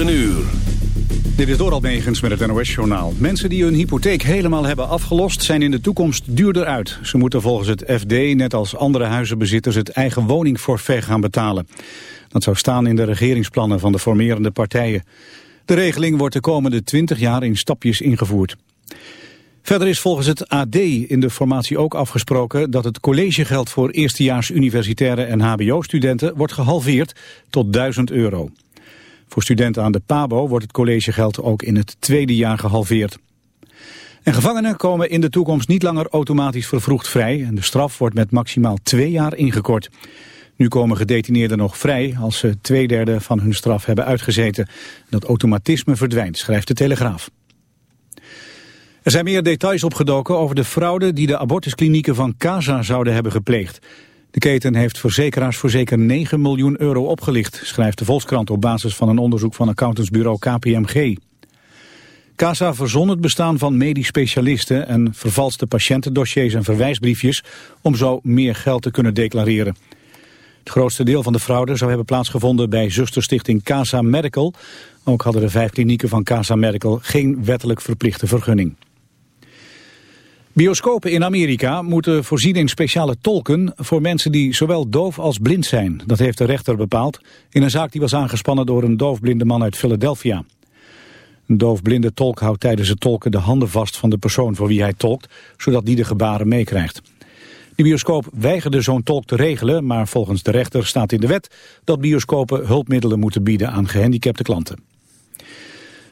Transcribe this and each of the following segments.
Een uur. Dit is Doral Megens met het NOS-journaal. Mensen die hun hypotheek helemaal hebben afgelost zijn in de toekomst duurder uit. Ze moeten volgens het FD, net als andere huizenbezitters, het eigen woningforfait gaan betalen. Dat zou staan in de regeringsplannen van de formerende partijen. De regeling wordt de komende 20 jaar in stapjes ingevoerd. Verder is volgens het AD in de formatie ook afgesproken dat het collegegeld voor eerstejaars universitaire en hbo-studenten wordt gehalveerd tot 1000 euro. Voor studenten aan de PABO wordt het collegegeld ook in het tweede jaar gehalveerd. En gevangenen komen in de toekomst niet langer automatisch vervroegd vrij... en de straf wordt met maximaal twee jaar ingekort. Nu komen gedetineerden nog vrij als ze twee derde van hun straf hebben uitgezeten. Dat automatisme verdwijnt, schrijft de Telegraaf. Er zijn meer details opgedoken over de fraude die de abortusklinieken van Casa zouden hebben gepleegd. De keten heeft verzekeraars voor zeker 9 miljoen euro opgelicht, schrijft de Volkskrant op basis van een onderzoek van accountantsbureau KPMG. CASA verzon het bestaan van medisch specialisten en vervalste patiëntendossiers en verwijsbriefjes om zo meer geld te kunnen declareren. Het grootste deel van de fraude zou hebben plaatsgevonden bij zusterstichting Casa Medical. Ook hadden de vijf klinieken van Casa Medical geen wettelijk verplichte vergunning. Bioscopen in Amerika moeten voorzien in speciale tolken voor mensen die zowel doof als blind zijn. Dat heeft de rechter bepaald in een zaak die was aangespannen door een doofblinde man uit Philadelphia. Een doofblinde tolk houdt tijdens het tolken de handen vast van de persoon voor wie hij tolkt, zodat die de gebaren meekrijgt. De bioscoop weigerde zo'n tolk te regelen, maar volgens de rechter staat in de wet dat bioscopen hulpmiddelen moeten bieden aan gehandicapte klanten.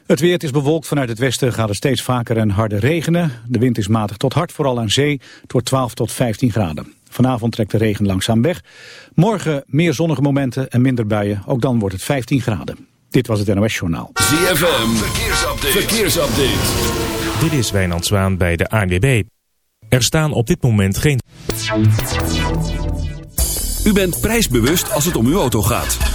Het weer is bewolkt. Vanuit het westen gaat het steeds vaker en harder regenen. De wind is matig tot hard, vooral aan zee. Het wordt 12 tot 15 graden. Vanavond trekt de regen langzaam weg. Morgen meer zonnige momenten en minder buien. Ook dan wordt het 15 graden. Dit was het NOS Journaal. ZFM, verkeersupdate. verkeersupdate. Dit is Wijnand Zwaan bij de ANWB. Er staan op dit moment geen... U bent prijsbewust als het om uw auto gaat.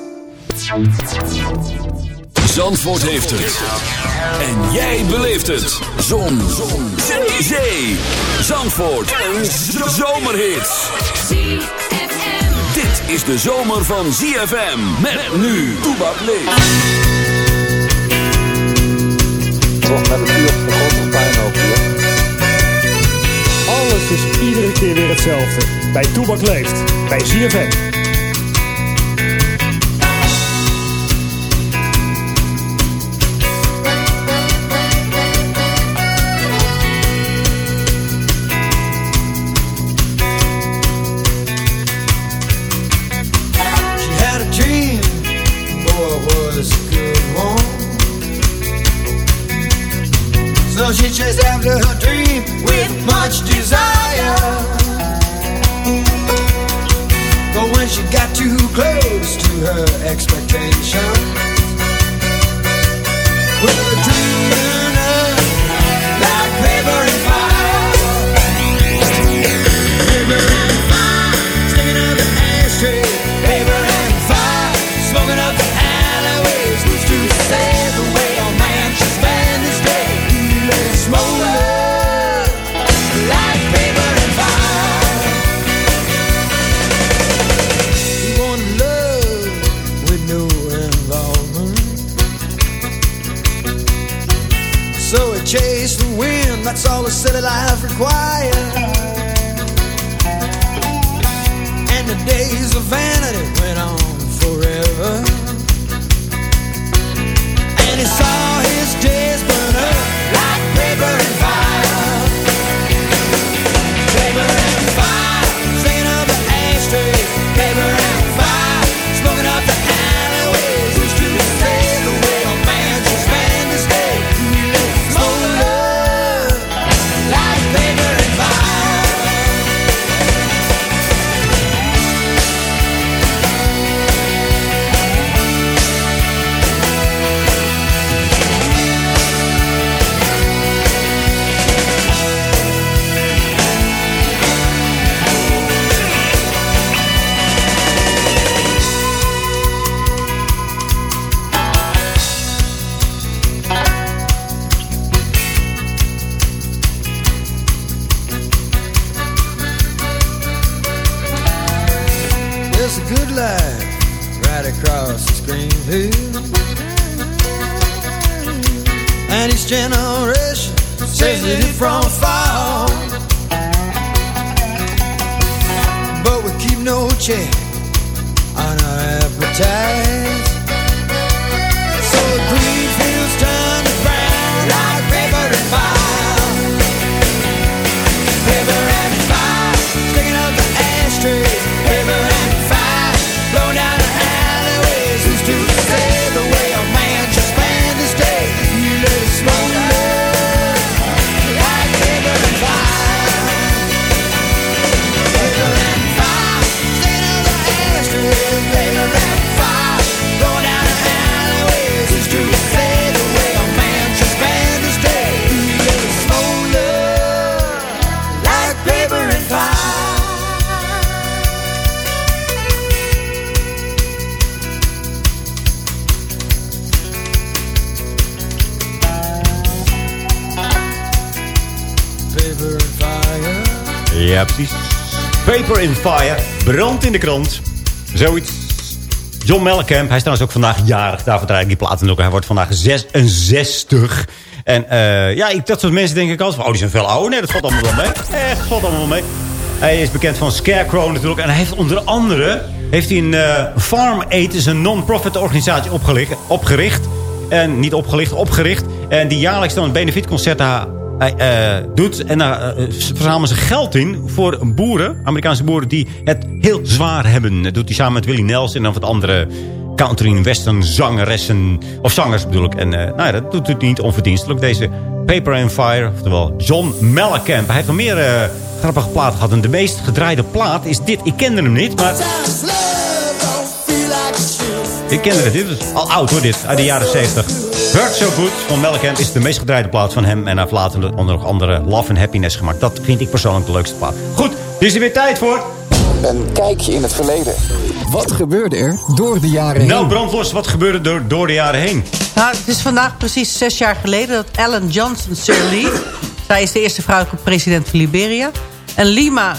Zandvoort heeft het. En jij beleeft het. Zon. Zon. Zee. Zee. Zandvoort. Een zomerhit. Dit is de zomer van ZFM. Met nu. Toebak leeft. Toch met het uur op de grote puinhoop hier. Alles is iedere keer weer hetzelfde. Bij Toebak leeft. Bij ZFM. noche. Ja, precies. Paper in Fire. Brand in de krant. Zoiets. John Mellencamp. Hij is trouwens ook vandaag jarig. Daarvoor draai ik die platen ook. Hij wordt vandaag 66. En eh, ja, ik, dat soort mensen denk ik altijd. Oh, die zijn veel ouder. Nee, dat valt allemaal wel mee. Echt, valt allemaal wel mee. Hij is bekend van Scarecrow natuurlijk. En hij heeft onder andere... Heeft hij een eh, Farm Aid, een non-profit organisatie opgericht. En niet opgelicht, opgericht. En die jaarlijks dan benefietconcerten hij eh, doet. En daar uh, verzamelen ze geld in voor boeren, Amerikaanse boeren, die het heel zwaar hebben. Dat doet hij samen met Willie Nelson en dan wat andere country en western zangeressen. Of zangers bedoel ik. En nou ja, dat doet hij niet onverdienstelijk. Deze Paper and Fire, oftewel John Mellencamp. Hij heeft nog meer grappige platen gehad. En de meest gedraaide plaat is dit. Ik kende hem niet, maar... Ik kende het. Dit is al oud hoor, dit. Uit de jaren 70. Hurt So Good van is de meest gedraaide plaat van hem. En hij heeft later onder nog andere Love and Happiness gemaakt. Dat vind ik persoonlijk de leukste plaat. Goed, er is er weer tijd voor. Een kijkje in het verleden. Wat gebeurde er door de jaren heen? Nou, brandlos, wat gebeurde er door de jaren heen? Nou, het is vandaag precies zes jaar geleden dat Ellen Johnson Sirleaf... zij is de eerste vrouwelijke president van Liberia... en Lima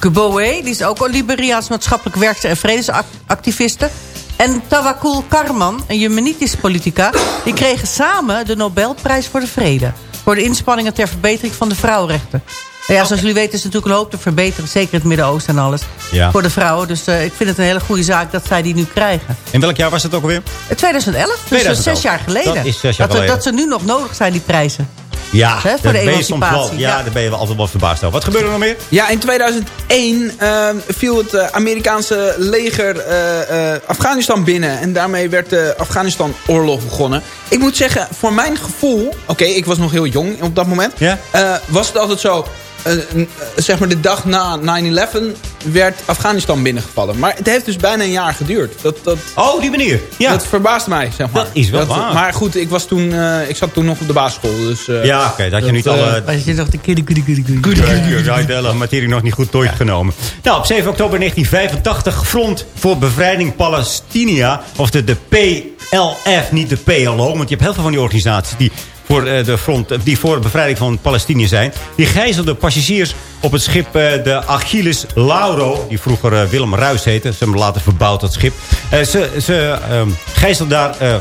Gbowe, die is ook een Liberiaans maatschappelijk werkster en vredesactiviste... En Tawakkul Karman, een Jemenitische politica... die kregen samen de Nobelprijs voor de Vrede. Voor de inspanningen ter verbetering van de vrouwenrechten. Ja, zoals jullie weten is het natuurlijk een hoop te verbeteren. Zeker in het Midden-Oosten en alles. Ja. Voor de vrouwen. Dus uh, ik vind het een hele goede zaak dat zij die nu krijgen. In welk jaar was het ook alweer? 2011. Dus 2011. zes jaar geleden. Dat is zes jaar dat, geleden. dat ze nu nog nodig zijn, die prijzen. Ja, Hè, voor de daar ben je soms wel, emancipatie, ja, ja. daar ben je wel altijd wel verbaasd over. Wat gebeurde er nog meer? Ja, in 2001 eh, viel het eh, Amerikaanse leger eh, eh, Afghanistan binnen. En daarmee werd de Afghanistan-oorlog begonnen. Ik moet zeggen, voor mijn gevoel... Oké, ik was nog heel jong op dat moment. Ja? eh, was het altijd zo... eh, eh, zeg maar de dag na 9-11 werd Afghanistan binnengevallen. Maar het heeft dus bijna een jaar geduurd. Dat, dat, Oh, die manier. Ja. dat verbaast mij, zeg maar. Dat is wel waar. Maar goed, ik, was toen, eh, ik zat toen nog op de basisschool. Dus, eh, Ja, oké, dat je niet eh, alle... Als je nog de kiddy kiddy kiddy kiddy. Ja, de hele materie nog niet goed doorgenomen. Nou, op 7 oktober 1985 Front voor Bevrijding Palestina. Of de, de PLF, niet de PLO. Want je hebt heel veel van die organisaties die voor, eh, de front, die voor de bevrijding van Palestinië zijn. Die gijzelden passagiers op het schip eh, de Achilles Lauro. Die vroeger eh, Willem Ruis heette. Ze later verbouwd, dat schip. Eh, ze ze ehm, gijzelden daar... eh,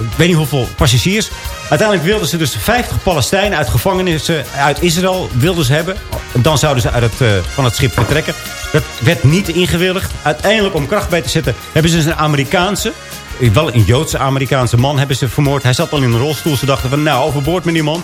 ik weet niet hoeveel passagiers. Uiteindelijk wilden ze dus 50 Palestijnen uit gevangenissen uit Israël wilden ze hebben. Dan zouden ze uit het, eh, van het schip vertrekken. Dat werd niet ingewilligd. Uiteindelijk om kracht bij te zetten hebben ze dus een Amerikaanse... Wel een Joodse Amerikaanse man hebben ze vermoord. Hij zat al in een rolstoel. Ze dachten van nou overboord met die man.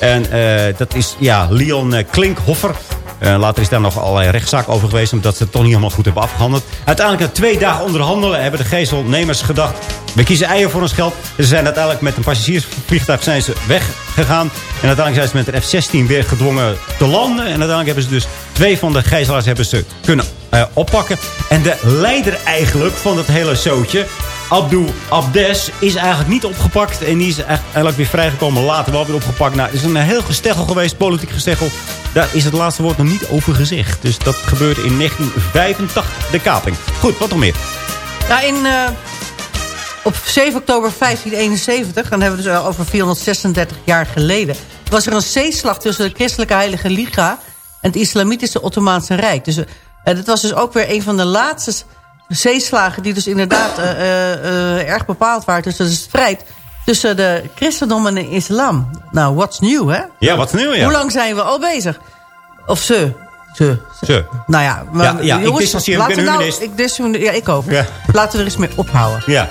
En eh, dat is ja, Leon eh, Klinkhoffer. Eh, later is daar nog allerlei rechtszaak over geweest. Omdat ze het toch niet helemaal goed hebben afgehandeld. Uiteindelijk na twee dagen onderhandelen hebben de gezelnemers gedacht. We kiezen eieren voor ons geld. Ze zijn uiteindelijk met een passagiersvliegtuig zijn ze weggegaan. En uiteindelijk zijn ze met een F-16 weer gedwongen te landen. En uiteindelijk hebben ze dus twee van de gijzelaars hebben ze kunnen eh, oppakken. En de leider eigenlijk van dat hele zootje... Abdul Abdes is eigenlijk niet opgepakt. En die is eigenlijk weer vrijgekomen. Later wel weer opgepakt. Nou, het is een heel gesteggel geweest. Politiek gesteggel. Daar is het laatste woord nog niet over gezegd. Dus dat gebeurde in 1985. De kaping. Goed, wat nog meer? Nou, in, eh, op 7 oktober 1571, dan hebben we dus al over 436 jaar geleden... was er een zeeslag tussen de christelijke heilige Liga... en het islamitische Ottomaanse Rijk. Dus, eh, dat was dus ook weer een van de laatste zeeslagen die dus inderdaad eh, eh, eh, erg bepaald waren tussen de strijd tussen de christendom en de islam. Nou, what's new, hè? Ja, wat nieuw, ja. Hoe lang zijn we al bezig? Of ze. Ze. Ze. Nou ja, maar, Ja, ja, ik jongens, ik laten nou, ik dis- ja, ik ook. Ja. Laten we er eens mee ophouden. Ja.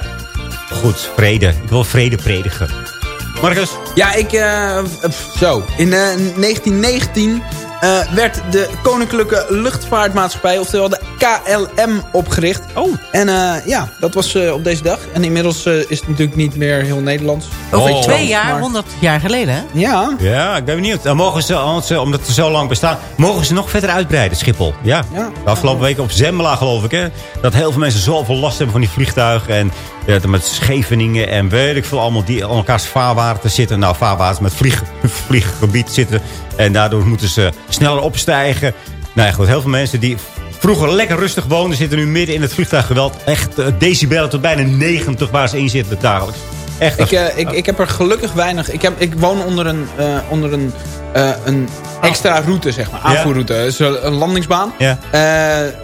Goed, vrede. Ik wil vrede predigen. Marcus? Ja, ik... eh, pff, zo. In eh, 1919 eh, werd de Koninklijke Luchtvaartmaatschappij, oftewel de KLM, opgericht. Oh. En eh, ja, dat was eh, op deze dag. En inmiddels eh, is het natuurlijk niet meer heel Nederlands. Over Oh. twee jaar, Maar- 100 jaar geleden, hè? Ja, Ja, ik ben benieuwd. Dan mogen ze, omdat ze zo lang bestaan, mogen ze nog verder uitbreiden, Schiphol. Ja. Ja. De afgelopen weken op Zembla, geloof ik, hè. Dat heel veel mensen zoveel last hebben van die vliegtuigen. En ja, met Scheveningen en weet ik veel allemaal die aan elkaars vaarwater zitten. Nou, vaarwater met vlieg, vlieggebied zitten. En daardoor moeten ze sneller opstijgen. Nou ja, goed, heel veel mensen die vroeger lekker rustig woonden... zitten nu midden in het vliegtuiggeweld. Echt eh, decibellen tot bijna 90 waar ze in zitten dagelijks. Echt, ik, eh, ik, ik heb er gelukkig weinig... Ik, heb, ik woon onder een, eh, onder een, een extra route, zeg maar. Aanvoerroute. Een landingsbaan. Ja.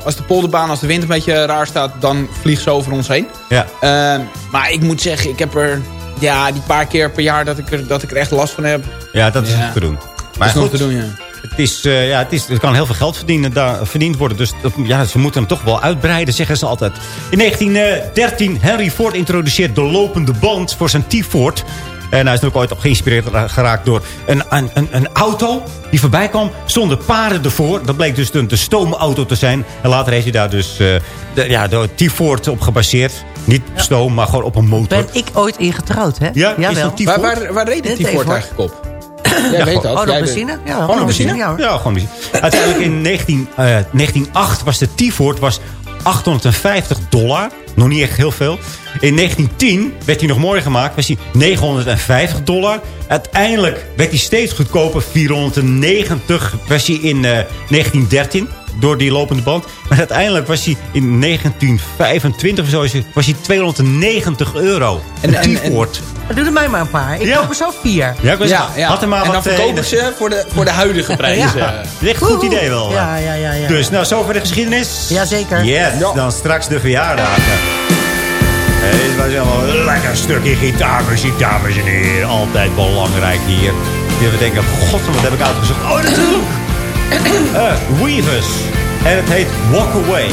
Als de polderbaan, als de wind een beetje raar staat... dan vliegt ze over ons heen. ja. Maar ik moet zeggen, ik heb er... Ja, die paar keer per jaar dat ik er, dat ik er echt last van heb... ja, dat is Ja. nog te doen. Maar Maar is nog goed, te doen, ja. Het, is, eh, ja, het, is, het kan heel veel geld verdienen, daar, verdiend worden. Dus ja, ze moeten hem toch wel uitbreiden, zeggen ze altijd. In 1913, Henry Ford introduceert de lopende band voor zijn T-Ford. En hij is er ook ooit op geïnspireerd geraakt door een, een, een, een auto die voorbij kwam zonder paarden ervoor. Dat bleek dus de, de stoomauto te zijn. En later heeft hij daar dus eh, de, ja, de T-Ford op gebaseerd. Niet stoom, maar gewoon op een motor. Ben ik ooit ingetrouwd, hè? Ja, is Jawel. T-Ford? Waar, waar, waar reed Dit die Ford even, eigenlijk op? Jij weet dat. Oh, benzine? Ja, Gewoon benzine? Ja. Ja, gewoon benzine. Uiteindelijk in 19, eh, 1908 was de T-Ford was 850 dollar. Nog niet echt heel veel. In 1910 werd hij nog mooier gemaakt. Was hij 950 dollar. Uiteindelijk werd hij steeds goedkoper. 490 was hij in eh, 1913. Door die lopende band. Maar uiteindelijk was hij in 1925 of zo, is hij- was hij 290 euro. En- En, en-. Maar Doe er mij maar een paar. Ik Ja. koop er zo vier. Ja, ik was, Ja, ja. had er maar en dan wat, eh, verkopen ze voor de, voor de huidige prijzen. Ja. Echt een goed idee wel. Ja, ja, ja. ja. Dus nou, zover de geschiedenis. Jazeker. Yes, Ja. dan straks de verjaardagen. En dit was helemaal een lekker stukje gitaarmuziek, dames en heren. Altijd belangrijk hier. Die we denken, god, wat heb ik uitgezocht? Oh, natuurlijk! Eh, Weavers. En het heet Walk Away.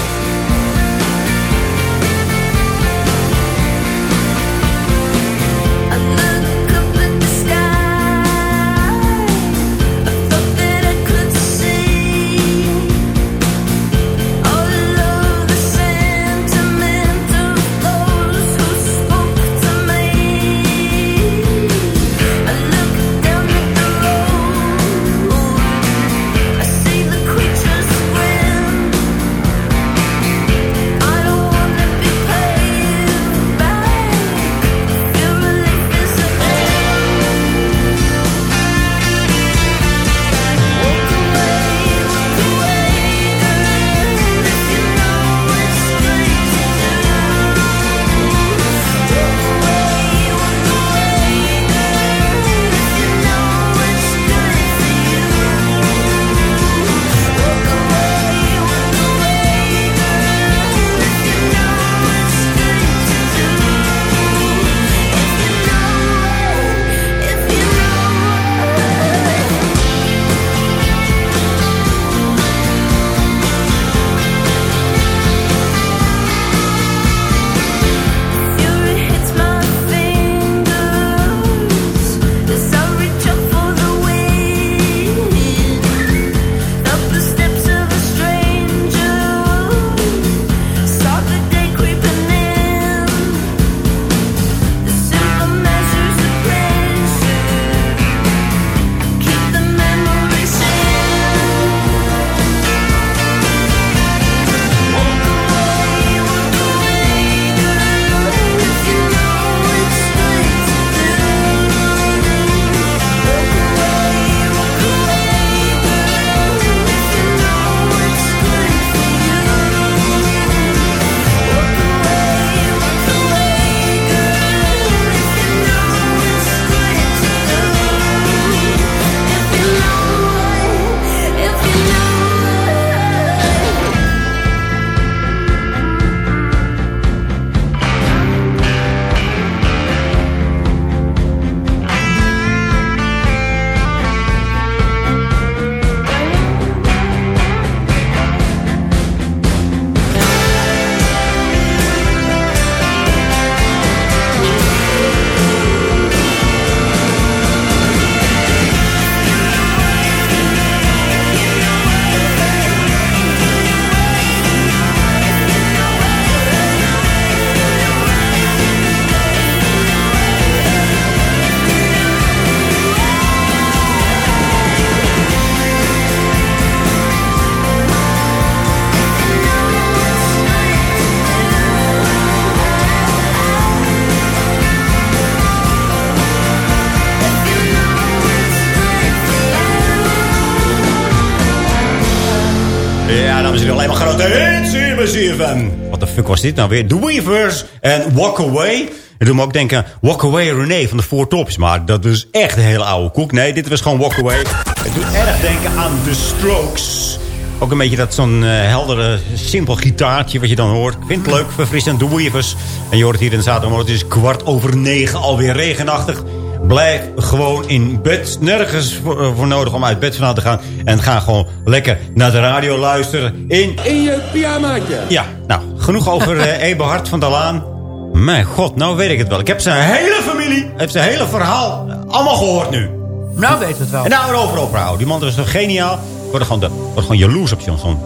CFM. Wat de fuck was dit nou weer? The Weavers en Walk Away. Dat doet me ook denken, Walk Away René van de Four Tops. Maar dat is echt een hele oude koek. Nee, dit was gewoon Walk Away. Het doet erg denken aan The Strokes. Ook een beetje dat zo'n eh, heldere, simpel gitaartje wat je dan hoort. Ik vind het leuk, verfrissend, The Weavers. En je hoort het hier in zaterdagmorgen. Het is kwart over negen, alweer regenachtig. Blijf gewoon in bed. Nergens voor, eh, voor nodig om uit bed vandaan te gaan. En ga gewoon lekker naar de radio luisteren. In, In je pyjamaatje. ja, nou, genoeg over eh Eberhard van der Laan. Mijn god, nou weet ik het wel. Ik heb zijn hele familie, ik heb zijn hele verhaal eh, allemaal gehoord nu. Nou weten we het wel. En nou erover overhouden. Die man is toch geniaal. Ik word er gewoon, de, word gewoon jaloers op zo'n zo'n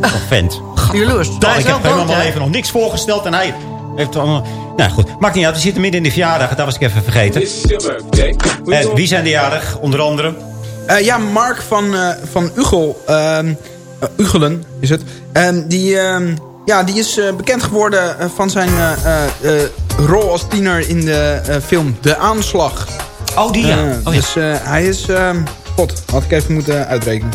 zo'n vent. Jaloers. Hij ik is heb helemaal even nog niks voorgesteld. En hij heeft allemaal... Nou goed, maakt niet uit. We zitten midden in de verjaardag. Dat was ik even vergeten. En wie zijn de jarig? Onder andere... Eh, ja, Mark van, eh, van Ugel. ehm, eh, Ugelen is het. Ehm, die, ehm, ja, die is eh, bekend geworden eh, van zijn eh, eh, eh, rol als tiener in de eh, film De Aanslag. Oh, die ja. Eh, Oh, ja. Dus eh, hij is... ehm, God, had ik even moeten uitrekenen.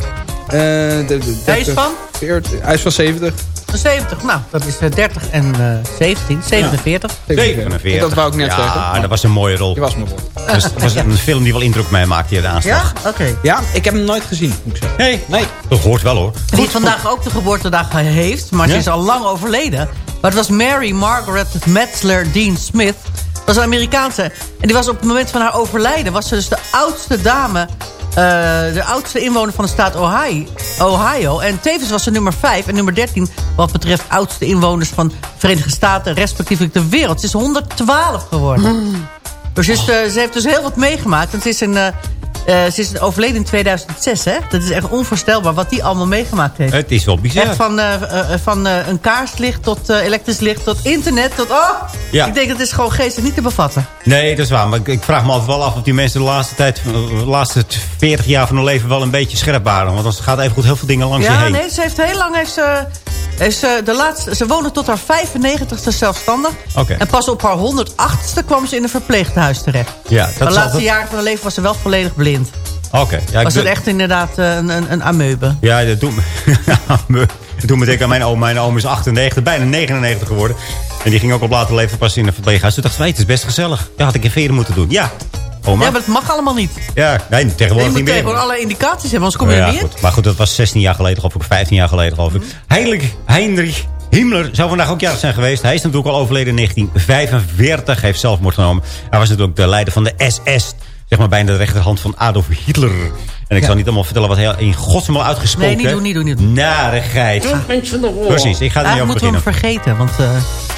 Eh, de- de- Hij is 30, van? 40, hij is van 70. 70. Nou, dat is eh, 30 en eh 17. 47. 47. Dat wou ik net ja, zeggen. dat was een mooie rol. Die was me voor. Dus het was een film die wel indruk op mij maakte, de aanslag. Ja? Oké. Ja, ik heb hem nooit gezien, moet ik zeggen. Nee, Nee. dat hoort wel hoor. Die vandaag ook de geboortedag heeft, maar ze Ja? is al lang overleden. Maar het was Mary Margaret Metzler Dean Smith. Dat was een Amerikaanse. En die was op het moment van haar overlijden... was ze dus de oudste dame... eh, de oudste inwoner van de staat Ohio, Ohio. En tevens was ze nummer 5 en nummer 13... wat betreft oudste inwoners van de Verenigde Staten... respectievelijk de wereld. Ze is 112 geworden. Dus ze, is, eh, ze heeft dus heel wat meegemaakt. En ze is, een, eh, ze is overleden in 2006, hè? Dat is echt onvoorstelbaar wat die allemaal meegemaakt heeft. Het is wel bizar. Echt van, eh, eh, van een kaarslicht tot elektrisch licht tot internet tot... Oh, Ja. ik denk dat is gewoon geestelijk niet te bevatten. Nee, dat is waar. Maar ik, ik vraag me altijd wel af of die mensen de laatste tijd, de laatste 40 jaar van hun leven wel een beetje scherp waren. Want dan gaat even goed heel veel dingen langs je Ja, heen. nee, ze heeft heel lang... Heeft ze, ze, de laatste, ze woonde tot haar 95ste zelfstandig. En pas op haar 108ste kwam ze in een verpleeghuis terecht. Ja, de dat is laatste altijd... jaren van haar leven was ze wel volledig blind. Oké. Ja, was het echt inderdaad eh, een, een, een amoebe. Ja, dat doet me... dat doet me denken aan mijn oom. Mijn oom is 98, bijna 99 geworden. En die ging ook op later leven pas in een verpleeghuis. Toen dacht ik, het is best gezellig. Ja, had ik even eerder moeten doen. Ja, oma. Ja, maar dat mag allemaal niet. Ja, nee, Je tegenwoordig moet niet meer. tegenwoordig alle indicaties hebben, anders kom je ja, niet goed. Maar goed, dat was 16 jaar geleden, geloof ik. 15 jaar geleden, geloof ik. Heinrich, Heinrich Himmler zou vandaag ook jarig zijn geweest. Hij is natuurlijk al overleden in 1945. Heeft zelfmoord genomen. Hij was natuurlijk de leider van de SS. Zeg maar bijna de rechterhand van Adolf Hitler. En ik zal niet allemaal vertellen wat hij in godsnaam al uitgesproken Nee, niet heeft. doen, niet doen, niet doen. Narigheid. Precies, ik ga er niet over moeten we hem beginnen. vergeten, want...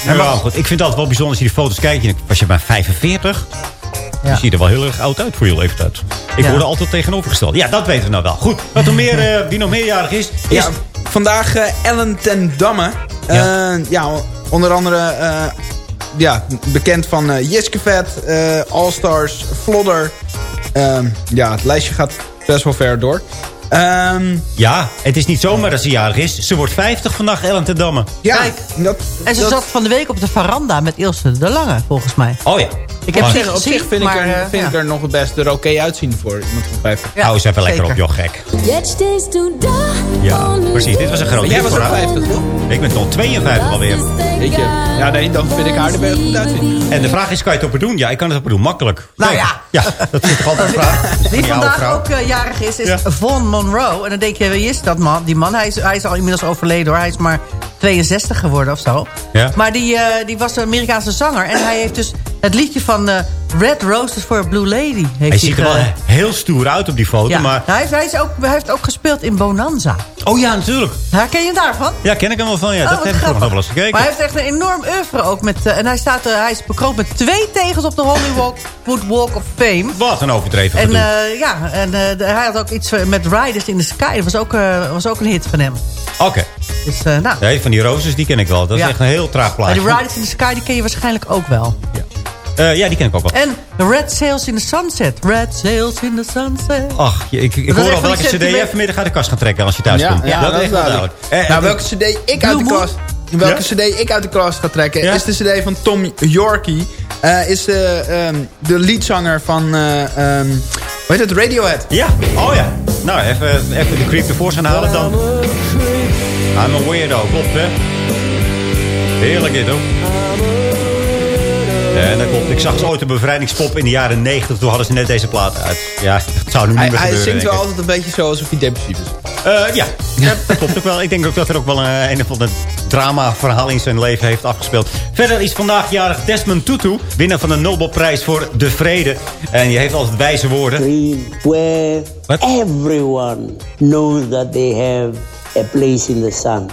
eh, Ja, goed. Ik vind het altijd wel bijzonder als je die foto's kijkt. Je Was je bij 45? Ja. Je ziet er wel heel erg oud uit voor je leeftijd. Ik Ja. word er altijd tegenovergesteld. Ja, dat weten we nou wel. Goed, wat er meer, eh, wie nog meerjarig is, is... Ja, vandaag eh, Ellen ten Damme. Ja. Ja, ja onder andere eh, ja, bekend van eh Jiske Vet, eh, All Stars, Flodder. Ehm, ja, het lijstje gaat best wel ver door. Ehm, Ja, het is niet zomaar dat ze jarig is. Ze wordt 50 vandaag, Ellen ten Damme. ja, Kijk. dat, En ze dat- zat van de week op de veranda met Ilse de Lange, volgens mij. Oh ja. Ik heb Oh, op zich, op zich gezien, vind, maar, ik, er, eh, vind ja. ik er nog het best er oké uitzien voor iemand van 50. Ja, Hou eens even lekker op, joh, gek. Jetzt stehst du da. Ja, precies. Dit was een groot jij was voor ook haar. 50, toch? Ik ben al 52 alweer. Weet je? Ja, nee, dan vind ik haar er wel goed uitzien. En de vraag is, kan je het op doen? Ja, ik kan het op doen. Makkelijk. Nou ja. Ja, dat vind ik toch altijd een vraag. Wie vandaag ook eh, jarig is, is Ja. Von Monroe. En dan denk je, wie is dat man? Die man, hij is, hij is al inmiddels overleden hoor. Hij is maar 62 geworden of zo. Ja. Maar die, eh, die was een Amerikaanse zanger. En hij heeft dus het liedje van eh, Red Roses for a Blue Lady. Heeft Hij ziet er wel heel stoer uit op die foto, ja. maar... hij, heeft, hij, is ook, hij heeft ook gespeeld in Bonanza. Oh ja, natuurlijk. Herken je daarvan? Ja, ken ik hem wel van. Ja, Oh, dat heb ik nog grappig. wel eens gekeken. Maar hij heeft echt een enorm oeuvre ook. Met, eh, en hij, staat, hij is bekroond met twee tegels op de Hollywood Walk of Fame. Wat een overdreven En eh, ja, en eh, hij had ook iets met Riders in the Sky. Dat was ook, was ook een hit van hem. Oké. Dus nou, Nee, van die roses, die ken ik wel. Dat is Ja. echt een heel traag maar plaatje. die Riders in the Sky die ken je waarschijnlijk ook wel. Eh, ja, die ken ik ook wel. En The Red Sails in the Sunset. Red Sails in the Sunset. Ach, je- ik, ik hoor al welke cd je vanmiddag uit de kast gaat trekken als je thuis Ja, komt. ja, dat, is wel duidelijk. Eh, nou, welke cd ik uit de kast... Welke cd ik uit de kast ga trekken Ja? is de cd van Tom Yorkie. Eh, is de, ehm, de leadzanger van, eh ehm, hoe heet het, Radiohead. Ja, oh ja. Nou, even, even de creep tevoorschijn halen dan. I'm a weirdo, klopt hè? Heerlijk dit hoor. En dat klopt. Ik zag ze ooit een bevrijdingspop in de jaren 90. Toen hadden ze net deze plaat uit. Ja, dat zou nu niet Hij, meer hij gebeuren. zingt wel altijd een beetje zo alsof hij depressief is. Eh, ja. ja, dat klopt ook wel. Ik denk ook dat er ook wel een, een of ander drama-verhaal in zijn leven heeft afgespeeld. Verder is vandaag jarig Desmond Tutu, winnaar van de Nobelprijs voor de Vrede. En die heeft altijd wijze woorden. where everyone knows that they have a place in the sun.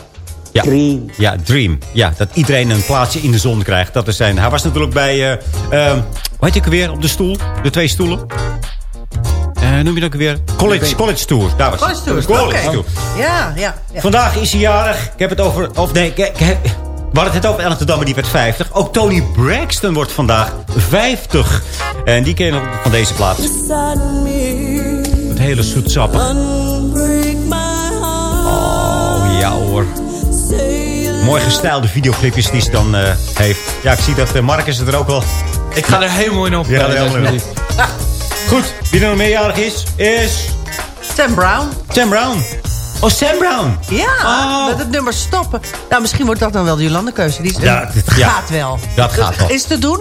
Ja. Dream. Ja, Dream. Ja, dat iedereen een plaatsje in de zon krijgt. Dat is zijn. Hij was natuurlijk bij, eh eh, hoe heet ik weer, op de stoel? De twee stoelen. Eh, noem je dat ook weer? College, college Tour. Daar was College. Tour, College. Tour. Ja, ja. ja. Vandaag is hij jarig. Ik heb het over... Of nee, ik, ik heb- we hadden het over Damme, die werd 50. Ook Tony Braxton wordt vandaag 50. En die ken je nog van deze plaats. Het hele zoetsappig. Mooi gestylede videoclipjes die ze dan eh, heeft. Ja, ik zie dat uh, Marcus er ook wel... Ik ga er helemaal in op. Ja, eh, Desmond. op. Goed, wie er nog meerjarig is, is... Sam Brown. Sam Brown. Oh, Sam Brown. Ja, met het nummer stoppen. Nou, misschien wordt dat dan wel de Jolande-keuze. Die is- Ja, dit- ja. gaat wel. Dat gaat wel. Is het te doen?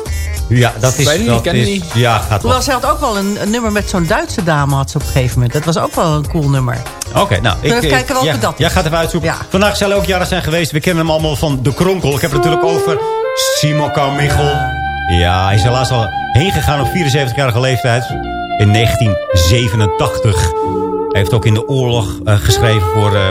Ja, dat is... Weet ik dat ken ik is niet. Ja, gaat wel. Ze had ook wel een, een nummer met zo'n Duitse dame had ze op een gegeven moment. Dat was ook wel een cool nummer. Oké, nou. we even kijken welke ja, dat is? Jij gaat even uitzoeken. Ja. Vandaag hij ook jaren zijn geweest. We kennen hem allemaal van De Kronkel. Ik heb het natuurlijk over Simon Carmichael. Ja, hij is helaas al heen gegaan op 74-jarige leeftijd. In 1987. Hij heeft ook in de oorlog eh, geschreven voor eh,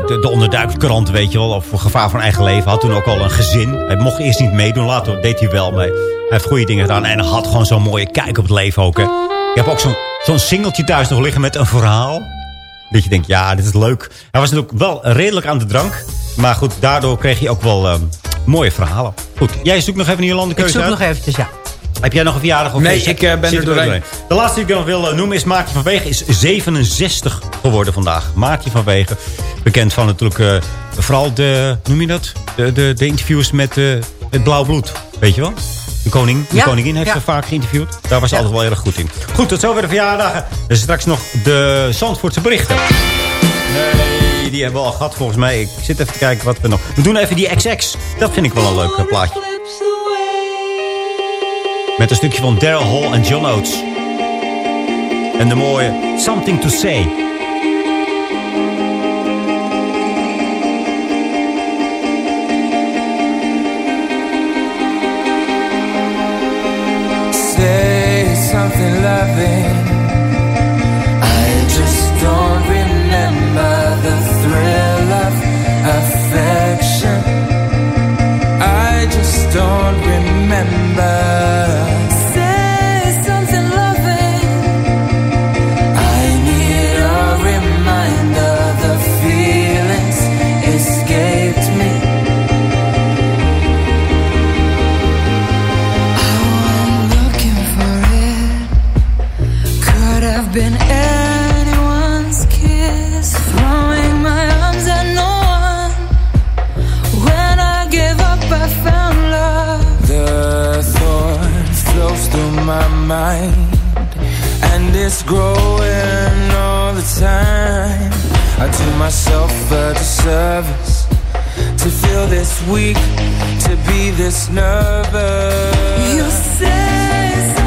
de, de, de onderduikkrant, weet je wel. Of gevaar van eigen leven. Had toen ook al een gezin. Hij mocht eerst niet meedoen. Later deed hij wel mee. Hij heeft goede dingen gedaan. En had gewoon zo'n mooie kijk op het leven ook. Hè. Ik heb ook zo'n zo'n singeltje thuis nog liggen met een verhaal. Dat je denkt, ja, dit is leuk. Hij was natuurlijk wel redelijk aan de drank. Maar goed, daardoor kreeg hij ook wel eh, mooie verhalen. Goed, jij zoekt nog even een Jolande Ik keuze zoek uit. nog eventjes, ja. Heb jij nog een verjaardag? Of Nee, ik, eh, ben zit er doorheen. De laatste die ik nog wil eh, noemen is Maartje van Wegen. Is 67 geworden vandaag. Maartje van Wegen. Bekend van natuurlijk eh, vooral de, noem je dat? De, de, de interviews met eh, het blauw bloed. Weet je wel? De, koning, de Ja, koningin heeft ja. ze vaak geïnterviewd. Daar was ze altijd wel heel erg goed in. Goed, tot zover de verjaardagen. Er is straks nog de Zandvoortse berichten. Nee, die hebben we al gehad volgens mij. Ik zit even te kijken wat we nog... We doen even die XX. Dat vind ik wel een leuk plaatje. Met een stukje van Daryl Hall en John Oates. En de mooie Something to Say. Say something loving. Myself a disservice to feel this weak, to be this nervous. You say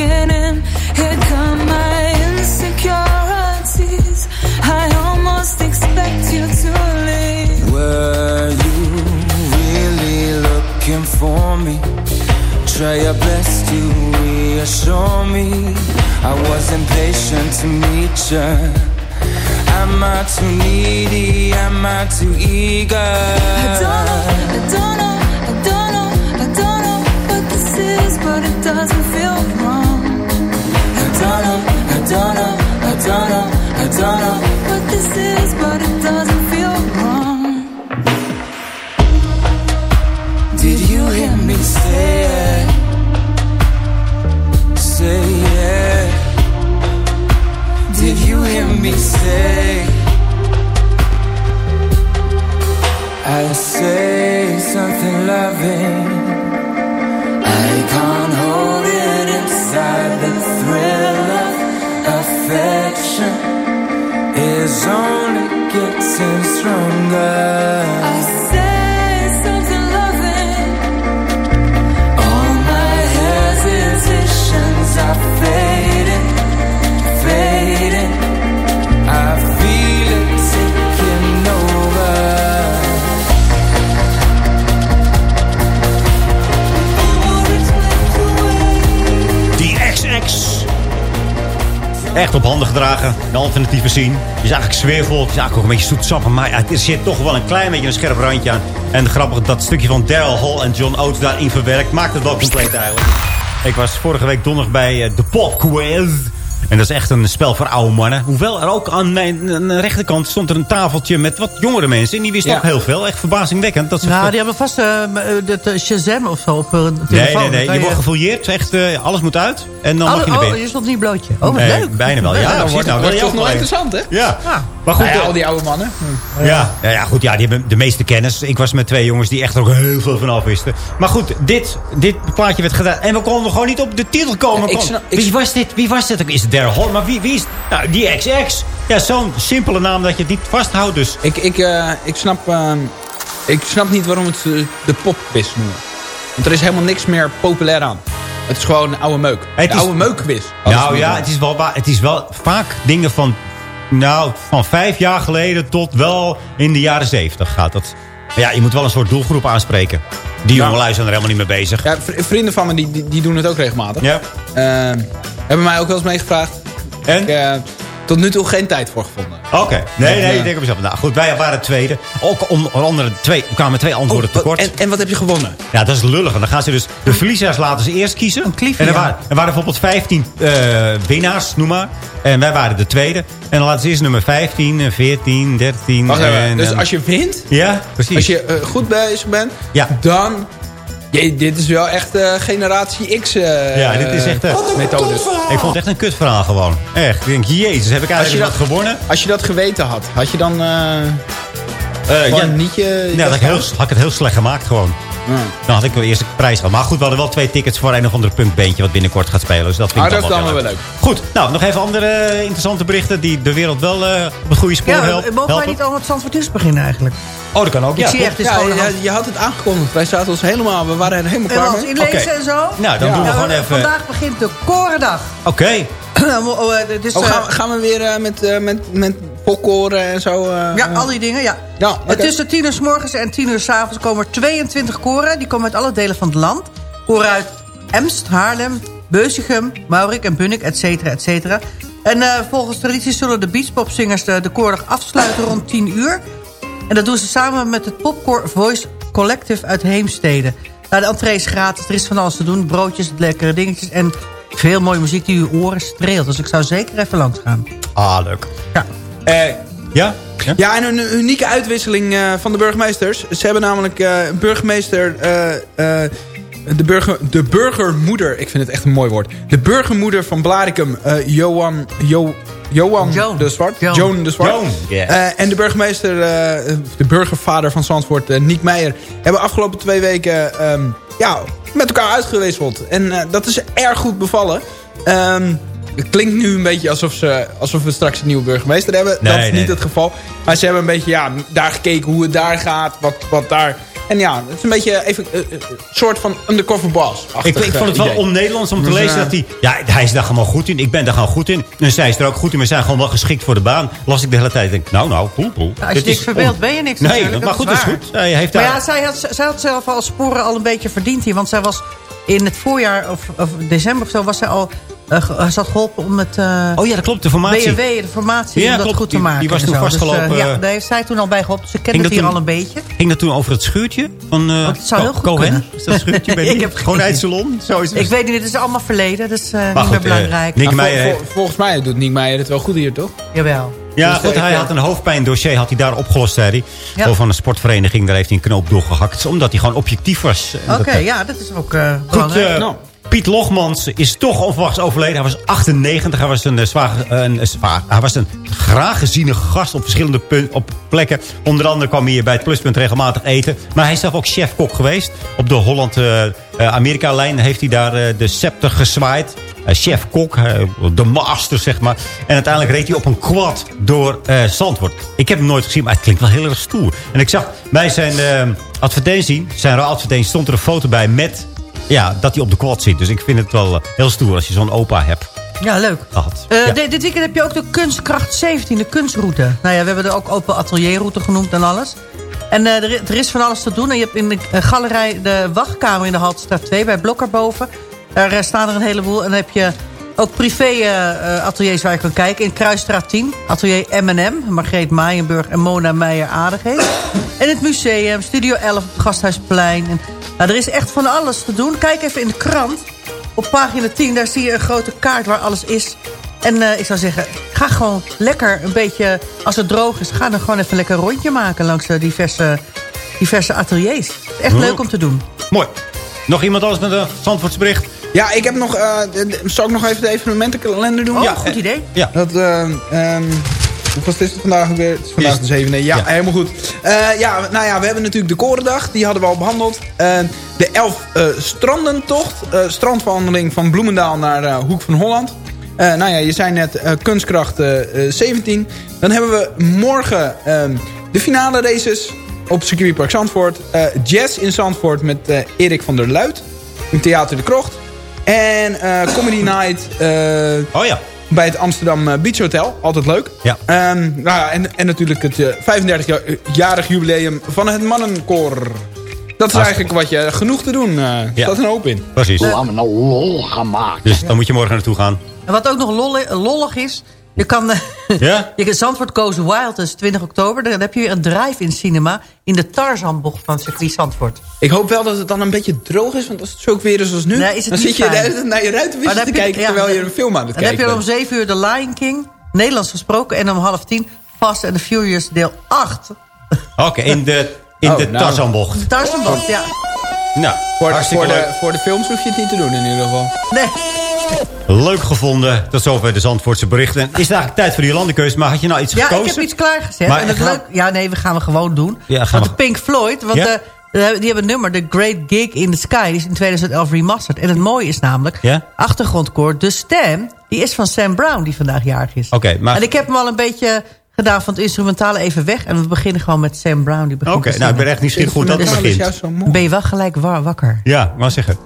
in. Here come my insecurities. I almost expect you to leave. Were you really looking for me? Try your best to reassure me. I was impatient to meet you. Am I too needy? Am I too eager? I don't know, I don't know, I don't know, I don't know. what this is, but it doesn't feel wrong. I don't know, I don't know, I don't know, I don't know what this is, but it doesn't feel wrong. Did you hear me say it? Say yeah. Did you hear me say? I say something loving. I can't hold it inside. Only getting stronger. Echt op handen gedragen. De alternatieve scene. Het is eigenlijk sfeervol. Het is eigenlijk ook een beetje zoetsappig. Maar er zit toch wel een klein beetje een scherp randje aan. En grappig dat stukje van Daryl Hall en John Oates daarin verwerkt. Maakt het wel compleet eigenlijk. Ik was vorige week donderdag bij eh, de Pop Quiz. En dat is echt een spel voor oude mannen. Hoewel er ook aan mijn aan de rechterkant stond er een tafeltje met wat jongere mensen. En die wisten Ja. ook heel veel. Echt verbazingwekkend. Dat ze Nou, die hebben vast eh, eh, dat eh, Shazam of zo op de Nee, nee, nee. Je wordt gefouilleerd. Echt, eh, alles moet uit. En dan mag je naar oh, binnen. oh, je stond niet blootje. Oh, wat Nee, leuk. bijna wel. Ja, dan precies. wordt Nou, je toch nog wel interessant, hè? Ja. Ja. Maar goed, Nou ja, eh, al die oude mannen. Ja, ja, ja, goed, ja, die hebben de meeste kennis. Ik was met twee jongens die echt ook heel veel van af wisten. Maar goed, dit, dit plaatje werd gedaan. En we konden gewoon niet op de titel komen. Ja, ik Kom, snap- ik- wie was dit? Wie was dit? Is het Daryl Hall? Maar wie, wie is... Nou, die XX. Ja, zo'n simpele naam dat je het niet vasthoudt. Dus Ik, ik, eh, ik, snap, eh, ik snap niet waarom het eh, de popquiz noemen. Want er is helemaal niks meer populair aan. Het is gewoon een oude meuk. Het de is- oude meukquiz. nou ja, het is, wel, het is wel vaak dingen van... Nou, van vijf jaar geleden tot wel in de jaren zeventig gaat dat. Maar ja, je moet wel een soort doelgroep aanspreken. Die jongelui zijn er helemaal niet mee bezig. Ja, vri- vrienden van me die, die, die doen het ook regelmatig. Ja. Eh, hebben mij ook wel eens meegevraagd. En? Ik, eh, tot nu toe geen tijd voor gevonden. Oké. Nee, nee, ik denk op mezelf. Nou goed, wij waren tweede. Ook onder andere twee, we kwamen twee antwoorden Oh, tekort. en, en wat heb je gewonnen? Ja, dat is lullig. En dan gaan ze dus de verliezers laten ze eerst kiezen. Een kliefje, en er ja. waren, er waren bijvoorbeeld 15 eh, winnaars, noem maar. En wij waren de tweede. En dan laten ze eerst nummer 15, eh, 14, 13. Wacht en, dus eh, als je wint, Ja, precies. als je eh, goed bezig bent, Ja. dan... Jee, dit is wel echt eh, generatie X eh ja, dit is echt... eh, methode. ik vond het echt een kutverhaal gewoon. Echt. Ik denk, jezus, heb ik Als je, eigenlijk dat, wat gewonnen? als je dat geweten had, had je dan eh Eh, ja, niet je... ja, dat ik, heel, had ik het heel slecht gemaakt gewoon. Dan had ik wel eerst de prijs gehad. Maar goed, we hadden wel twee tickets voor een of andere punkbeentje... wat binnenkort gaat spelen. Dus dat vind Ah, ik dat dan is wel wel leuk. Goed, nou, nog even andere eh, interessante berichten... die de wereld wel eh, op het goede spoor Ja, helpen. mogen wij niet al met Zandvoort Nieuws beginnen eigenlijk? Oh, dat kan ook. Ik zie goed. echt, Ja, een je had het aangekondigd. Wij zaten ons helemaal... We waren er helemaal en klaar mee. inlezen Oké. en zo. Nou, dan Ja. doen we Nou, gewoon even... Vandaag begint de Korendag. Oké. Oh, eh, dit is, Oh, eh, gaan, we- gaan we weer eh, met, eh, met, met popcorn en zo? eh, ja, al die dingen, ja. Ja, Het oké. Tussen tien uur s morgens en tien uur s avonds komen er 22 koren. Die komen uit alle delen van het land. Koren uit Emst, Haarlem, Beuzigem, Maurik en Bunnik, et cetera, et cetera. En eh, volgens traditie zullen de beachpopzingers de, de koordag afsluiten rond 10 uur. En dat doen ze samen met het Popcore Voice Collective uit Heemstede. Nou, de entree is gratis, er is van alles te doen. Broodjes, lekkere dingetjes en veel mooie muziek die uw oren streelt. Dus ik zou zeker even langs gaan. Ah, leuk. Ja. Eh, ja? Ja? Ja, en een unieke uitwisseling eh, van de burgemeesters. Ze hebben namelijk eh, burgemeester... eh, eh, de, burger, de burgermoeder, ik vind het echt een mooi woord. De burgermoeder van Blaricum, eh, Johan, jo, Johan Joan. de Zwart. Joan. Joan de Zwart. Joan, ja. Eh, en de burgemeester, eh, de burgervader van Zandvoort, eh, Niek Meijer... hebben afgelopen twee weken ehm, ja, met elkaar uitgewisseld. En eh, dat is erg goed bevallen. Ehm, het klinkt nu een beetje alsof, ze, alsof we straks een nieuwe burgemeester hebben. Nee, dat is nee. niet het geval. Maar ze hebben een beetje ja, daar gekeken hoe het daar gaat. Wat, wat daar... En ja, het is een beetje even eh, eh, een soort van undercover boss. Ik, ik vond het wel on-Nederlands om te Dus, lezen eh, dat hij... Ja, hij is daar gewoon goed in. Ik ben daar gewoon goed in. En zij is er ook goed in. We zijn gewoon wel geschikt voor de baan. Las ik de hele tijd. Ik denk, nou, nou, poel, poel. Als je Dit niks on- ben je niks Nee, maar dat goed, is is goed. Hij heeft Maar daar... ja, zij had, zij had zelf al sporen al een beetje verdiend hier. Want zij was in het voorjaar of, of december of zo... was zij al hij zat geholpen om het... eh, Oh ja, dat klopt, de formatie. B&W, de formatie, Ja, om dat klopt. goed te Die- maken. die was en toen zo. Dus, vastgelopen, eh, ja, daar heeft zij toen al bij geholpen. Ze kende het hier toen- al een beetje. Ging dat toen over het schuurtje van eh dat zou heel goed Cohen? kunnen. Is dat schuurtje bij Ik die heb geen schoonheidssalon? Zo is het. Ik weet niet, het is allemaal verleden. Dat is eh, niet goed, meer belangrijk. Nick Maar vol- Meijer vol- volgens mij doet Nick Meijer het wel goed hier, toch? Jawel. Ja, Dus, goed, hij had een hoofdpijndossier had hij daar opgelost, zei hij. Ja. Door van een sportvereniging, daar heeft hij een knoop doorgehakt. Omdat hij gewoon objectief was. Oké, ja, dat is ook eh Goed, belangrijk. Nou. Piet Logmans is toch onverwachts overleden. Hij was 98. Hij was een, eh, zwaar, eh, een, zwaar, hij was een graag geziene gast op verschillende pun- op plekken. Onder andere kwam hij hier bij het Pluspunt regelmatig eten. Maar hij is zelf ook chef-kok geweest. Op de Holland-Amerika-lijn heeft hij daar eh, de scepter gezwaaid. Eh, Chef-kok, eh, de master zeg maar. En uiteindelijk reed hij op een quad door eh Zandvoort. Ik heb hem nooit gezien, maar het klinkt wel heel erg stoer. En ik zag bij zijn eh, advertentie, zijn advertentie, stond er een foto bij met ja, dat hij op de quad zit. Dus ik vind het wel eh, heel stoer als je zo'n opa hebt Ja, leuk. Eh, Ja. dit weekend heb je ook de Kunstkracht 17, de kunstroute. Nou ja, we hebben er ook open atelierroute genoemd en alles. En eh, er, er is van alles te doen. En je hebt in de galerij de wachtkamer in de Haltestraat 2 bij Blokker boven. Daar staan er een heleboel. En dan heb je ook privé ateliers waar je kan kijken. In Kruisstraat 10, atelier M&M. Margreet Maaienburg en Mona Meijer-Aardigheid. En het museum, Studio 11 op het Gasthuisplein. En, nou, er is echt van alles te doen. Kijk even in de krant. Op pagina 10, daar zie je een grote kaart waar alles is. En eh, ik zou zeggen, ga gewoon lekker een beetje... Als het droog is, ga dan gewoon even lekker een rondje maken... langs de diverse, diverse ateliers. Het is echt leuk om te doen. Mooi. Nog iemand anders met een Zandvoortsbericht? Ja, ik heb nog... eh, d- zal ik nog even de evenementenkalender doen? Oh, ja, goed idee. Ja. Dat, eh, ehm, hoeveel is het vandaag weer? Het is vandaag Is- de zevende. Ja, Ja. helemaal goed. Eh, ja, nou ja, we hebben natuurlijk de Korendag. Die hadden we al behandeld. Eh, de elf eh, strandentocht. strandwandeling van Bloemendaal naar Hoek van Holland. Nou ja, je zei net kunstkracht eh, eh, 17. Dan hebben we morgen ehm, de finale races op circuitpark Zandvoort. Jazz in Zandvoort met Erik van der Luit. In Theater de Krocht. En Comedy Night Oh ja. Bij het Amsterdam eh, Beach Hotel. Altijd leuk. Ja. Ehm, nou ja, en, en natuurlijk het eh, 35-jarig jubileum van het Mannenkoor. Dat is eigenlijk wat je genoeg te doen. eh Er Ja. staat een hoop in. Precies. hebben nou lol gemaakt. Dus dan moet je morgen naartoe gaan. En wat ook nog lolli- lollig is... Je kan, eh, Ja? je kan Zandvoort Goes Wild, dat is 20 oktober. Dan heb je weer een drive-in cinema in de Tarzanbocht van circuit Zandvoort. Ik hoop wel dat het dan een beetje droog is. Want als het zo ook weer is als nu... Nee, is het dan zit je fijn. naar je dan te kijken... ja, terwijl je een film aan het Dan heb kijken je om bent. 7 uur The Lion King, Nederlands gesproken. En om half 10 Fast and the Furious deel 8. Oké, in de, in Oh, de nou. Tarzanbocht. Tarzanbocht, ja. Nou, Voor voor, de, voor de films hoef je het niet te doen in ieder geval. Nee. Leuk gevonden. Tot zover de Zandvoortse berichten. Is het eigenlijk tijd voor die landenkeus? Maar had je nou iets Ja, gekozen? ik heb iets klaargezet. Maar en het gaan- leuk, ja, nee, we gaan we gewoon doen. Ja, gaan want de Pink Floyd, want Ja? eh, die hebben een nummer, The Great Gig in the Sky. Die is in 2011 remastered. En het mooie is namelijk, Ja? achtergrondkoor, de stem, die is van Sam Brown, die vandaag jarig is. Oké, maar... En ik heb hem al een beetje gedaan van het instrumentale even weg. En we beginnen gewoon met Sam Brown. Die begint Oké, nou ik ben echt nieuwsgierig hoe dat is begint. ben je wel gelijk wa- wakker. Ja, maar zeggen.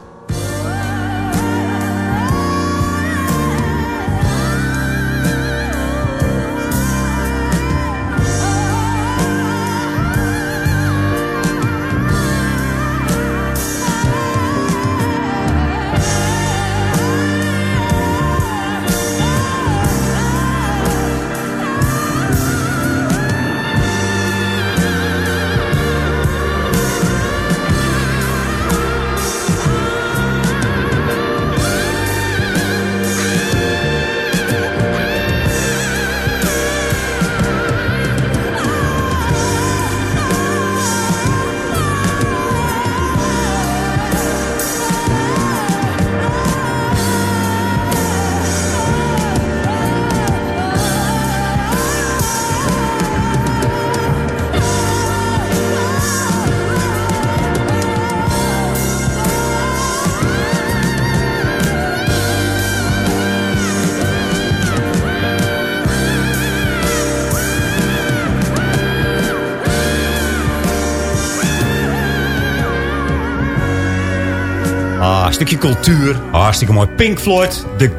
Stukje cultuur. Hartstikke mooi. Pink Floyd, The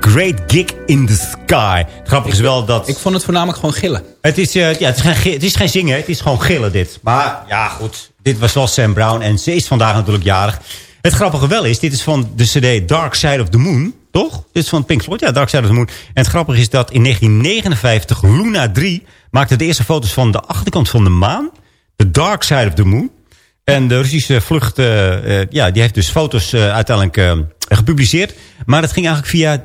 Great Gig in the Sky. Het grappige is wel dat... Ik vond het voornamelijk gewoon gillen. Het is, eh, ja, het, is geen, het is geen zingen, het is gewoon gillen dit. Maar ja, goed. Dit was wel Sam Brown en ze is vandaag natuurlijk jarig. Het grappige wel is, dit is van de cd Dark Side of the Moon. toch? Dit is van Pink Floyd. Ja, Dark Side of the Moon. En het grappige is dat in 1959 Luna 3 maakte de eerste foto's van de achterkant van de maan. The Dark Side of the Moon. En de Russische vlucht, eh, eh, ja, die heeft dus foto's eh, uiteindelijk gepubliceerd. Maar het ging eigenlijk via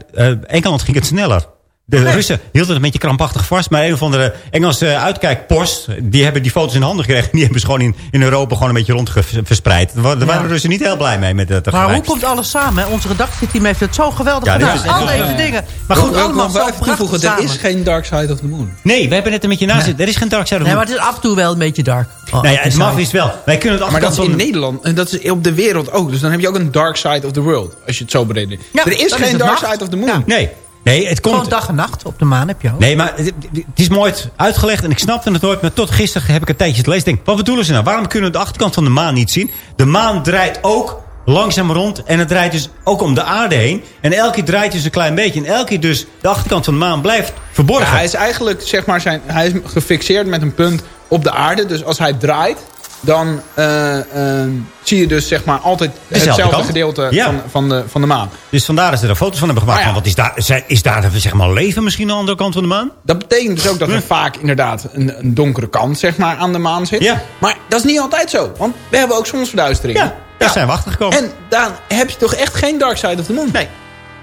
Engeland ging het sneller. De Russen hielden het een beetje krampachtig vast. Maar een of andere Engelse uitkijkpost... die hebben die foto's in handen gekregen. Die hebben ze gewoon in, in Europa gewoon een beetje rond verspreid. Daar wa- daar waren de Russen niet heel blij mee met dat Maar hoe komt alles samen? hè? Onze redactieteam heeft het zo geweldig Ja, dit gedaan. is- Al deze ja. dingen. Maar goed, allemaal zo prachtig er is geen Dark Side of the Moon. Nee, we hebben net een beetje naast zitten. Er is geen Dark Side of the Nee, Moon. maar het is af en toe wel een beetje dark. Oh, nou ja, het maf is wel. Wij kunnen het Maar dat is in Nederland en dat is op de wereld ook. Dus dan heb je ook een Dark Side of the World. Als je het zo beredeneert. Ja, er is geen Dark. Side of the Moon. Ja. Nee, nee het Gewoon komt... dag en nacht op de maan heb je ook. Nee, maar het, het is mooi uitgelegd en ik snapte het nooit. Maar tot gisteren heb ik een tijdje gelezen. Denk, wat bedoelen ze nou? Waarom kunnen we de achterkant van de maan niet zien? De maan draait ook langzaam rond. En het draait dus ook om de aarde heen. En elke keer draait dus een klein beetje. En elke keer dus de achterkant van de maan blijft verborgen. Ja, hij is eigenlijk, zeg maar, zijn, hij is gefixeerd met een punt op de aarde. Dus als hij draait, dan eh, eh, zie je dus zeg maar altijd Dezelfde hetzelfde kant. gedeelte Ja. van, van, de, van de maan. Dus vandaar dat ze er foto's van hebben gemaakt. Ja. Wat is daar, is daar zeg maar, leven misschien aan de andere kant van de maan? Dat betekent dus ook dat er vaak inderdaad een, een donkere kant zeg maar, aan de maan zit. Ja. Maar dat is niet altijd zo. Want we hebben ook zonsverduisteringen. Ja, daar zijn we achter gekomen. En dan heb je toch echt geen Dark Side of the Moon. Nee.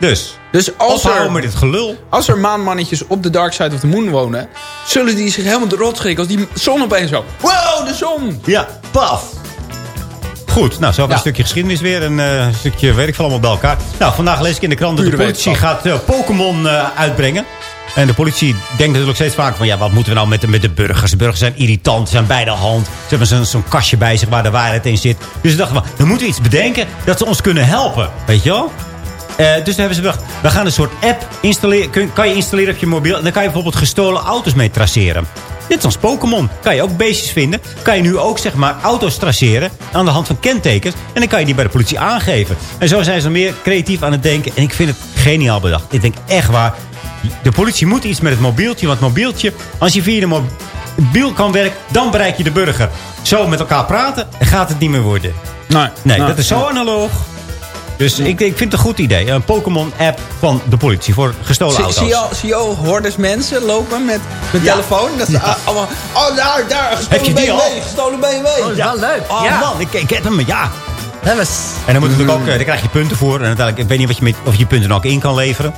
Dus, Dus als er, met dit gelul. als er maanmannetjes op de Dark Side of the Moon wonen... zullen die zich helemaal de rot schrikken als die zon opeens zo... Wow, de zon! Ja, paf. Goed, nou, zo hebben we Ja. een stukje geschiedenis weer. En eh, een stukje werk van allemaal bij elkaar. Nou, vandaag lees ik in de krant dat de politie gaat eh, Pokémon eh, uitbrengen. En de politie denkt natuurlijk steeds vaker van... ja, wat moeten we nou met de, met de burgers? De burgers zijn irritant, zijn bij de hand. Ze hebben zo'n zo'n kastje bij zich waar de waarheid in zit. Dus ze dachten van, dan moeten we iets bedenken dat ze ons kunnen helpen. Weet je wel? Eh, dus toen hebben ze bedacht, we gaan een soort app installeren. Kun, kan je installeren op je mobiel. En dan kan je bijvoorbeeld gestolen auto's mee traceren. Dit is als Pokémon. Kan je ook beestjes vinden. Kan je nu ook zeg maar auto's traceren aan de hand van kentekens. En dan kan je die bij de politie aangeven. En zo zijn ze meer creatief aan het denken. En ik vind het geniaal bedacht. Ik denk echt waar. De politie moet iets met het mobieltje. Want het mobieltje, als je via de mobiel kan werken, dan bereik je de burger. Zo met elkaar praten, gaat het niet meer worden. Nee, Nee, nee, dat is zo analoog. Dus ik, ik vind het een goed idee. Een Pokémon-app van de politie voor gestolen Zie, auto's. zie, je, al- zie je al hordes mensen lopen met, met Ja. telefoon? Dat ze allemaal... Oh, daar, daar, gestolen Heb je die BMW, gestolen BMW. Oh, dat is wel leuk. Oh ja. man, ik, ik heb hem, ja. Dat was... En dan moet natuurlijk ook, eh, daar krijg je punten voor. En uiteindelijk, ik weet niet wat je met, of je punten dan ook in kan leveren.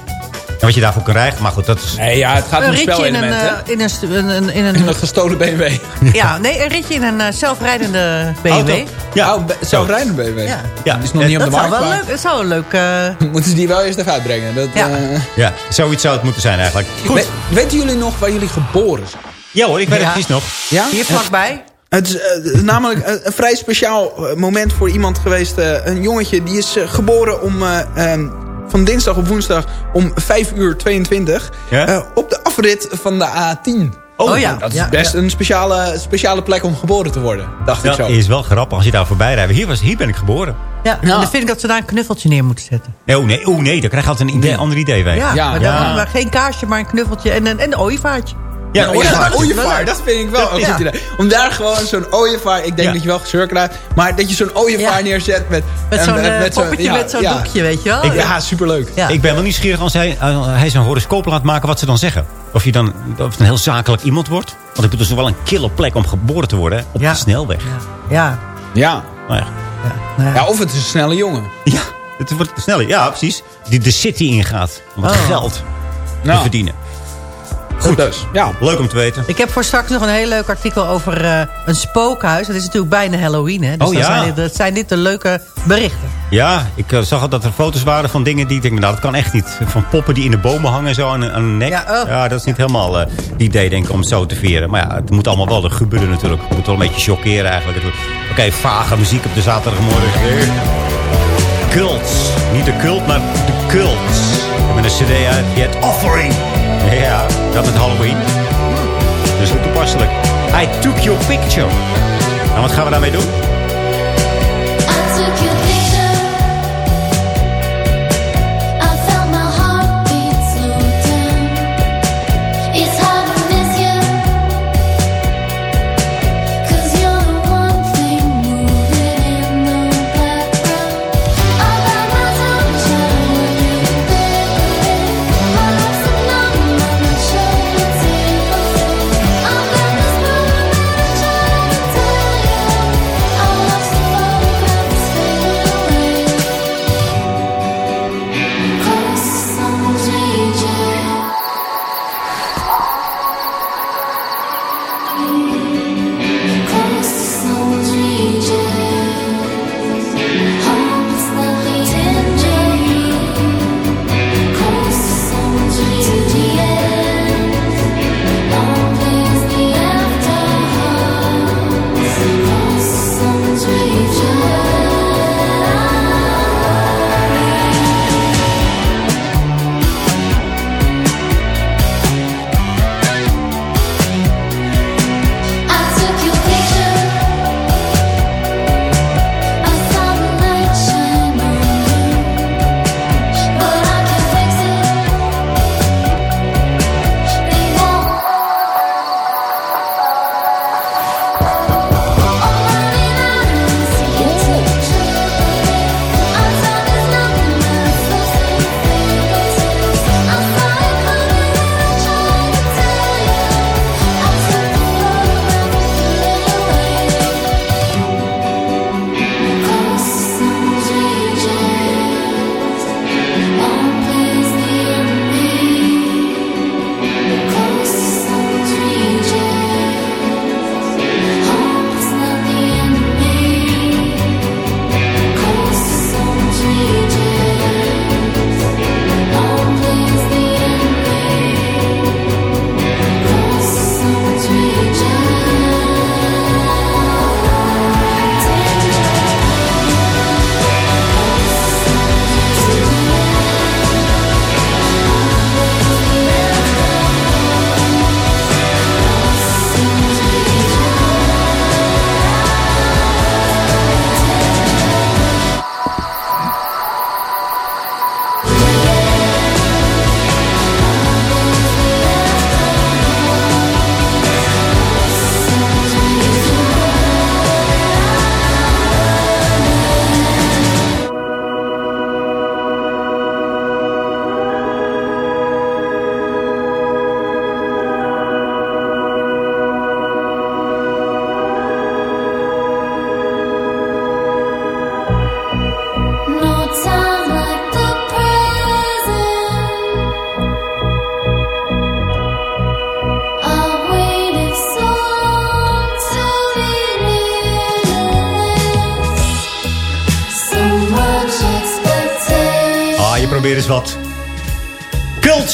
En wat je daarvoor kan krijgen. Maar goed, dat is... Nee, ja, het gaat om Een ritje in een, hè? eh, in een, in een, in een, gestolen BMW. ja, nee, een ritje in een eh, zelfrijdende BMW. Auto. Ja, Oh, zelfrijdende BMW. Ja. ja. Die is nog niet op de Dat zou markt. wel leuk, dat zou een leuk... eh, Moeten ze die wel eerst even uitbrengen. Dat, Ja. eh, Ja, zoiets zou het moeten zijn eigenlijk. Goed. we- weten jullie nog waar jullie geboren zijn? Ja hoor, ik weet het precies nog. Ja? hier vlakbij. Het is namelijk een, een vrij speciaal moment voor iemand geweest. eh, een jongetje die is geboren om, eh, ehm, van dinsdag op woensdag om 5 uur 22. Ja? eh, op de afrit van de A10. Oh, ja. Dat is Ja, best ja. een speciale, speciale plek om geboren te worden. Dacht ik Dat zo. is wel grappig als je daar voorbij rijdt. Hier, was, hier ben ik geboren. Ja, en dan vind ik dat ze daar een knuffeltje neer moeten zetten. Nee, oh nee, oh nee, dan krijg je altijd een idee, ander idee bij. Ja, Ja. maar, dan, maar geen kaarsje, maar een knuffeltje en een, en een ooievaartje. Ja, Oh, een ooievaar, dat vind ik wel een Ja. goed idee. Om daar gewoon zo'n ooievaar, ik denk Ja. dat je wel gezeur krijgt, maar dat je zo'n ooievaar Ja. neerzet met, Met en- zo'n en- eh, zo'n- met doekje, weet je wel? Ik- Ja, superleuk. Ja. Ik ben wel nieuwsgierig als hij, als hij zijn horoscoop laat maken wat ze dan zeggen. Of je dan of het een heel zakelijk iemand wordt. Want ik het is wel een kille plek om geboren te worden. Op Ja. de snelweg. Ja. Ja. Ja. Ja. ja, of het is een snelle jongen. ja, het wordt sneller. Ja, precies. Die de city ingaat. Om wat Oh. geld te Nou, verdienen. Goed dus. Ja. Leuk om te weten. Ik heb voor straks nog een heel leuk artikel over eh, een spookhuis. Dat is natuurlijk bijna Halloween, hè? Dus Oh, dan ja. zijn dit, dat zijn dit de leuke berichten. Ja, ik eh, zag al dat er foto's waren van dingen die ik denk, nou dat kan echt niet. Van poppen die in de bomen hangen en zo aan, een- aan nek. Ja, oh. dat is niet helemaal eh, het idee denk ik om het zo te vieren. Maar ja, het moet allemaal wel gebeuren natuurlijk. Het moet wel een beetje chockeren eigenlijk. Oké, vage muziek op de zaterdagmorgen. Cults. Niet de cult, maar de cults. Met een cd uit, Yet Offering. Ja, dat met Halloween. Dus heel toepasselijk. I took your picture. En wat gaan we daarmee doen?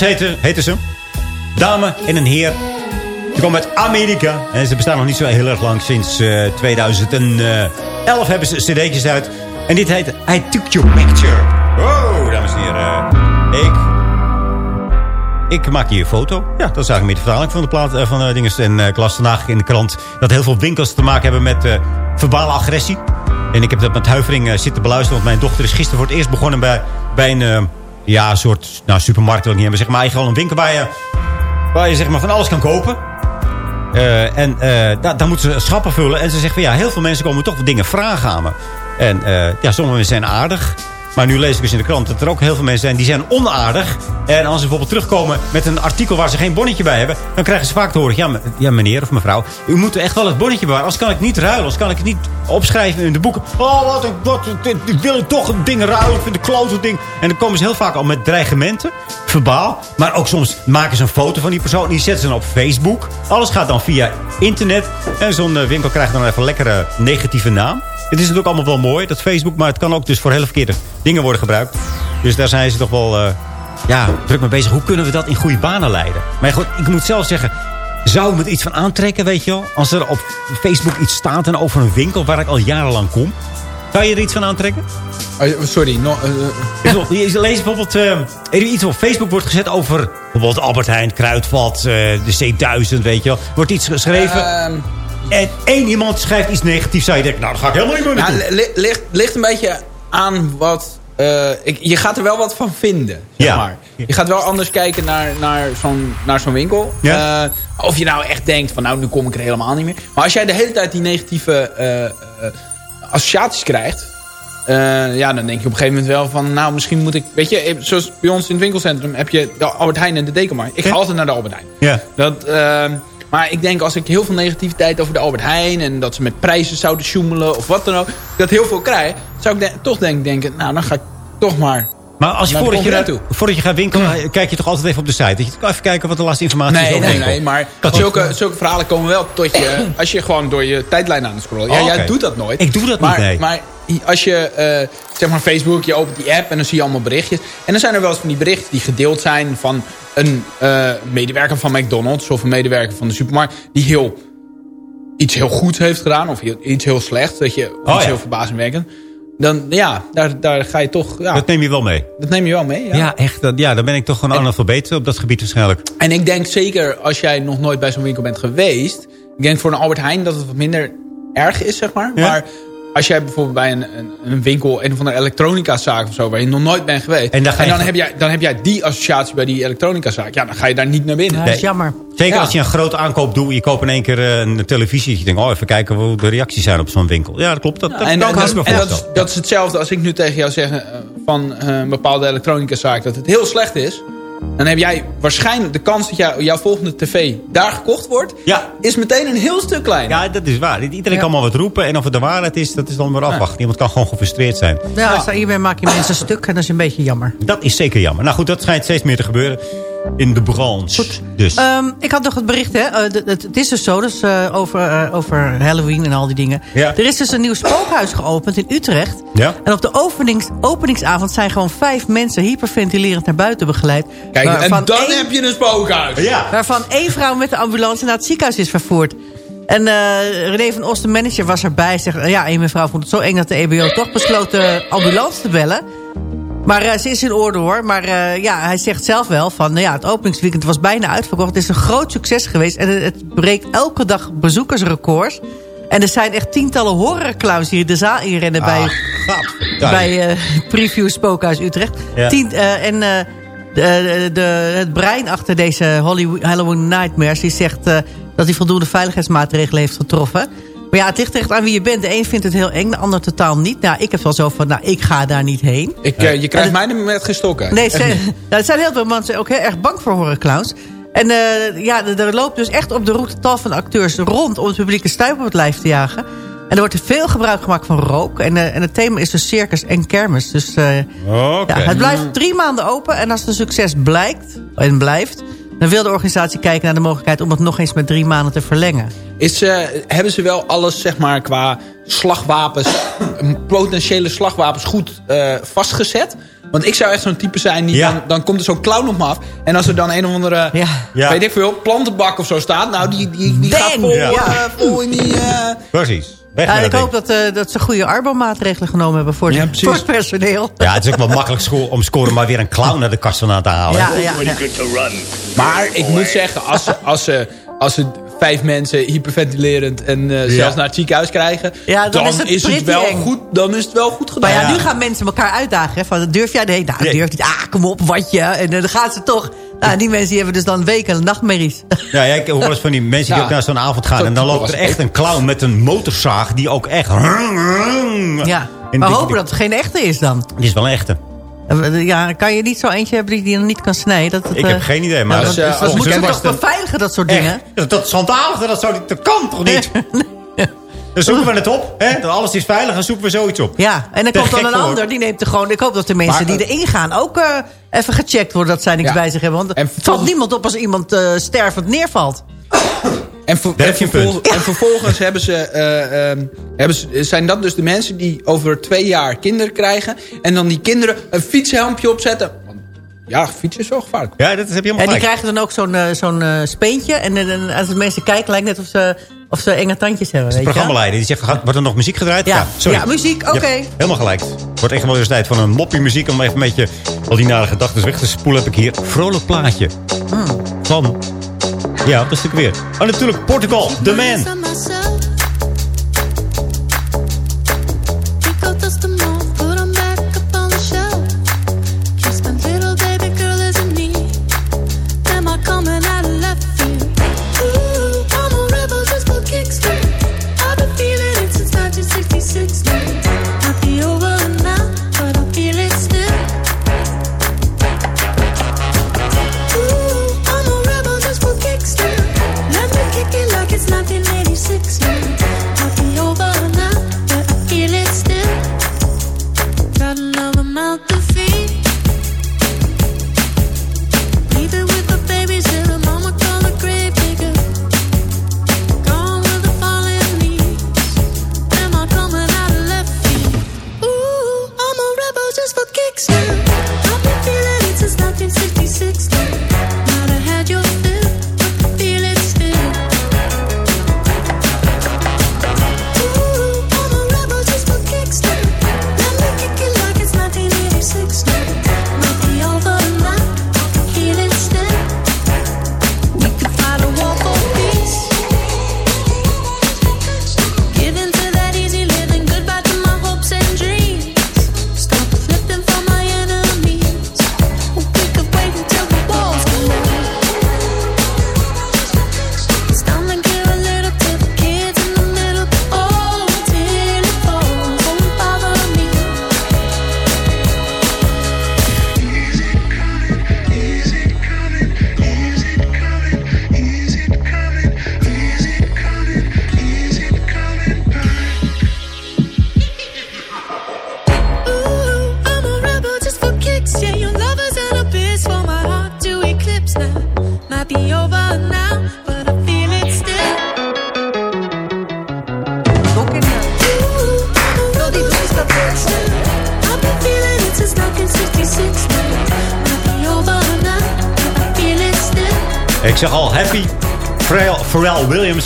Cults heette, ze. Dame en een heer. Ze komen uit Amerika. En ze bestaan nog niet zo heel erg lang. Sinds eh, 2011 hebben ze cd'tjes uit. En dit heet I Took Your Picture. Wow, dames en heren. Ik... Ik maak hier een foto. Ja, dat is eigenlijk meer de vertaling van de plaat eh, van dinges. En eh, ik las vandaag in de krant dat heel veel winkels te maken hebben met eh, verbale agressie. En ik heb dat met huivering eh, zitten beluisteren. Want mijn dochter is gisteren voor het eerst begonnen bij, bij een ja, soort nou, supermarkt. Wil ik niet hebben. Zeg maar eigenlijk gewoon een winkel waar je, waar je zeg maar, van alles kan kopen. Eh, en eh, daar, moeten ze schappen vullen. En ze zegt van ja, heel veel mensen komen toch dingen vragen aan me. En eh, ja, sommige zijn aardig. Maar nu lees ik dus in de krant dat er ook heel veel mensen zijn die zijn onaardig. En als ze bijvoorbeeld terugkomen met een artikel waar ze geen bonnetje bij hebben... dan krijgen ze vaak te horen, ja, ja meneer of mevrouw... u moet echt wel het bonnetje bewaren. Anders kan ik niet ruilen. Anders kan ik het niet opschrijven in de boeken. Oh, wat, wat ik wil toch ding ruilen. Ik vind het klote ding. En dan komen ze heel vaak al met dreigementen. Verbaal. Maar ook soms maken ze een foto van die persoon. En die zetten ze dan op Facebook. Alles gaat dan via internet. En zo'n eh, winkel krijgt dan even een lekkere negatieve naam. Het is natuurlijk allemaal wel mooi, dat Facebook. Maar het kan ook dus voor hele verkeerde dingen worden gebruikt. Dus daar zijn ze toch wel eh, ja, druk mee bezig. Hoe kunnen we dat in goede banen leiden? Maar goed, ik moet zelf zeggen... Zou me er iets van aantrekken, weet je wel? Als er op Facebook iets staat en over een winkel waar ik al jarenlang kom. Zou je er iets van aantrekken? Oh, sorry, no, Je leest bijvoorbeeld eh, er iets op Facebook wordt gezet over bijvoorbeeld Albert Heijn, Kruidvat, de C1000, weet je wel. Wordt iets geschreven Ehm, en één iemand schrijft iets negatiefs. Zou je denken, nou, dan ga ik helemaal niet meer nou, naartoe. li- ligt, ligt een beetje aan wat... eh, ik, je gaat er wel wat van vinden, zeg Ja. maar. Je gaat wel anders kijken naar, naar zo'n naar zo'n winkel. Ja. Eh, of je nou echt denkt van, nou, nu kom ik er helemaal niet meer. Maar als jij de hele tijd die negatieve eh, associaties krijgt... ja, dan denk je op een gegeven moment wel van... nou, misschien moet ik... Weet je, zoals bij ons in het winkelcentrum... heb je de Albert Heijn en de Dekenmarkt. Ik ga altijd naar de Albert Heijn. Ja. Dat, maar ik denk als ik heel veel negativiteit over de Albert Heijn... en dat ze met prijzen zouden sjoemelen of wat dan ook... dat heel veel krijg, zou ik de- toch denk, denken... nou, dan ga ik toch maar... Maar als je voordat je, voordat je gaat winkelen, eh, kijk je toch altijd even op de site. Dat je even kijken wat de laatste informatie is over nee, winkel. nee, maar zulke, toch? zulke verhalen komen wel tot je... als je gewoon door je tijdlijn aan het scrollen. Ja, Oh, jij doet dat nooit. Ik doe dat maar, niet, nee. Maar als je, eh, zeg maar Facebook, je opent die app en dan zie je allemaal berichtjes. En dan zijn er wel eens van die berichten die gedeeld zijn van een eh, medewerker van McDonald's of een medewerker van de supermarkt die heel iets heel goeds heeft gedaan of heel- iets heel slechts, dat je Oh, iets ja. heel verbazingwekkend. Dan ja, daar, daar ga je toch, ja, Dat dat, neem je wel mee. neem je wel mee. Ja. Ja, echt. Dat, ja, dan ben ik toch gewoon analfabeet op dat gebied waarschijnlijk. En ik denk zeker als jij nog nooit bij zo'n winkel bent geweest, ik denk voor een Albert Heijn dat het wat minder erg is, zeg maar. Ja. Maar als jij bijvoorbeeld bij een, een, een winkel, een of andere elektronica zaak of zo, waar je nog nooit bent geweest. En daar ga je- dan, heb jij, dan heb jij die associatie bij die elektronica zaak. Ja, dan ga je daar niet naar binnen. Ja, dat is jammer. Zeker Ja. als je een grote aankoop doet. Je koopt in één keer eh, een televisie. Je denkt, oh, even kijken hoe de reacties zijn op zo'n winkel. Ja, dat klopt. Dat, dat en kan en, dat, me en dat, is, dat is hetzelfde als ik nu tegen jou zeg eh, van eh, een bepaalde elektronica zaak dat het heel slecht is. Dan heb jij waarschijnlijk de kans dat jou, jouw volgende tv daar gekocht wordt, Ja. is meteen een heel stuk kleiner. Ja, dat is waar. Iedereen Ja. kan maar wat roepen. En of het de waarheid is, dat is dan maar afwachten. Iemand kan gewoon gefrustreerd zijn. Ja, als- hiermee maak je mensen stuk en dat is een beetje jammer. Dat is zeker jammer. Nou goed, dat schijnt steeds meer te gebeuren in de branche. Dus. Ehm, ik had nog het bericht, hè. Eh, het, het is dus zo, dus, eh, over, eh, over Halloween en al die dingen. Ja. Er is dus een nieuw spookhuis geopend in Utrecht. Ja. En op de openings, openingsavond zijn gewoon vijf mensen hyperventilerend naar buiten begeleid. Kijk, en dan één- heb je een spookhuis. ja. Waarvan één vrouw met de ambulance naar het ziekenhuis is vervoerd. En eh René van Os, de manager, was erbij. Zegt, ja, een mevrouw vond het zo eng dat de EBO toch besloot de ambulance te bellen. Maar eh, ze is in orde hoor. Maar eh, ja, hij zegt zelf wel van... nou ja, het openingsweekend was bijna uitverkocht. Het is een groot succes geweest. En het, het breekt elke dag bezoekersrecords. En er zijn echt tientallen horrorclowns die de zaal inrennen bij, Gadverdamme. bij eh, Preview Spookhuis Utrecht. Ja. Tien, en de, de, het brein achter deze Hollywood, Halloween Nightmares... die zegt dat hij voldoende veiligheidsmaatregelen heeft getroffen. Maar ja, het ligt echt aan wie je bent. De een vindt het heel eng, de ander totaal niet. Nou, ik heb wel zo van, nou, ik ga daar niet heen. Ik, eh, je krijgt mij er met gestokken. Nee, ze, nou, er zijn heel veel mensen ook heel erg bang voor horrorclowns. En eh, ja, er loopt dus echt op de route tal van acteurs rond... om het publiek een stuip op het lijf te jagen. En er wordt veel gebruik gemaakt van rook. En, eh, en het thema is dus circus en kermis. Dus eh, ja, het blijft drie maanden open. En als het een succes blijkt en blijft... dan wil de organisatie kijken naar de mogelijkheid... om het nog eens met drie maanden te verlengen. Is, eh, hebben ze wel alles zeg maar, qua slagwapens, potentiële slagwapens goed eh, vastgezet? Want ik zou echt zo'n type zijn, die Ja. dan, dan komt er zo'n clown op me af. En als er dan een of andere, Ja. weet ik veel, plantenbak of zo staat. Nou, die, die, die gaat vol, Ja. eh, vol in die... Precies. Ja, ik hoop dat, eh, dat ze goede arbo-maatregelen genomen hebben voor, Ja, het- precies. voor het personeel. Ja, het is ook wel makkelijk sco- om scoren maar weer een clown naar de kast vandaan te halen. Ja, ja, ja. Maar ik moet zeggen, als ze, als ze, als ze vijf mensen hyperventilerend en eh, zelfs naar het ziekenhuis krijgen... Ja, dan is het wel eng. goed, dan is het wel goed gedaan. Maar ja, nu gaan mensen elkaar uitdagen. Hè, van, durf jij? Nee, nou, durf niet. Ah, kom op, watje. En eh, dan gaan ze toch. Nou, die mensen die hebben dus dan weken nachtmerries. Ja, ja, ik hoor wel eens van die mensen die Ja. ook naar zo'n avond gaan. En dan loopt er echt een clown met een motorzaag die ook echt... Ja. Maar die- hopen dat het geen echte is dan. Die is wel een echte. Ja, kan je niet zo eentje hebben die die dan niet kan snijden? Dat het, Ik heb eh, geen idee, maar nou, als, dat, eh, dat als moeten toch het- beveiligen, dat soort dingen? Dat, dat schandalig, dat, zou, niet- dat kan toch niet? Dan zoeken we het op. Hè? Alles is veilig en zoeken we zoiets op. Ja, en dan komt dan een voor. ander, die neemt er gewoon... Ik hoop dat de mensen Maar, die eh, erin gaan ook eh, even gecheckt worden... dat zij niks Ja. bij zich hebben. Want En het valt niemand op als iemand eh, stervend neervalt. En, ver- Daar en, heb je een vervol- punt. en vervolgens hebben ze, eh, ehm, hebben ze, zijn dat dus de mensen die over twee jaar kinderen krijgen... en dan die kinderen een fietshelmpje opzetten. Ja, fietsen is zo gevaarlijk. Ja, dat heb je En helemaal die gelijk. krijgen dan ook zo'n zo'n speentje. En, eh, als de mensen kijken, lijkt net of ze, of ze enge tandjes hebben. De weet programmaleider. Die zegt, wordt er nog muziek gedraaid? Ja. sorry. Ja, muziek, oké. Helemaal gelijk. Het wordt echt wel eens tijd van een moppie muziek... om even een beetje al die nare gedachten weg te spoelen. Heb ik hier vrolijk plaatje. Hmm. Van... Ja, dat is natuurlijk weer. Oh, natuurlijk Portugal, The Man.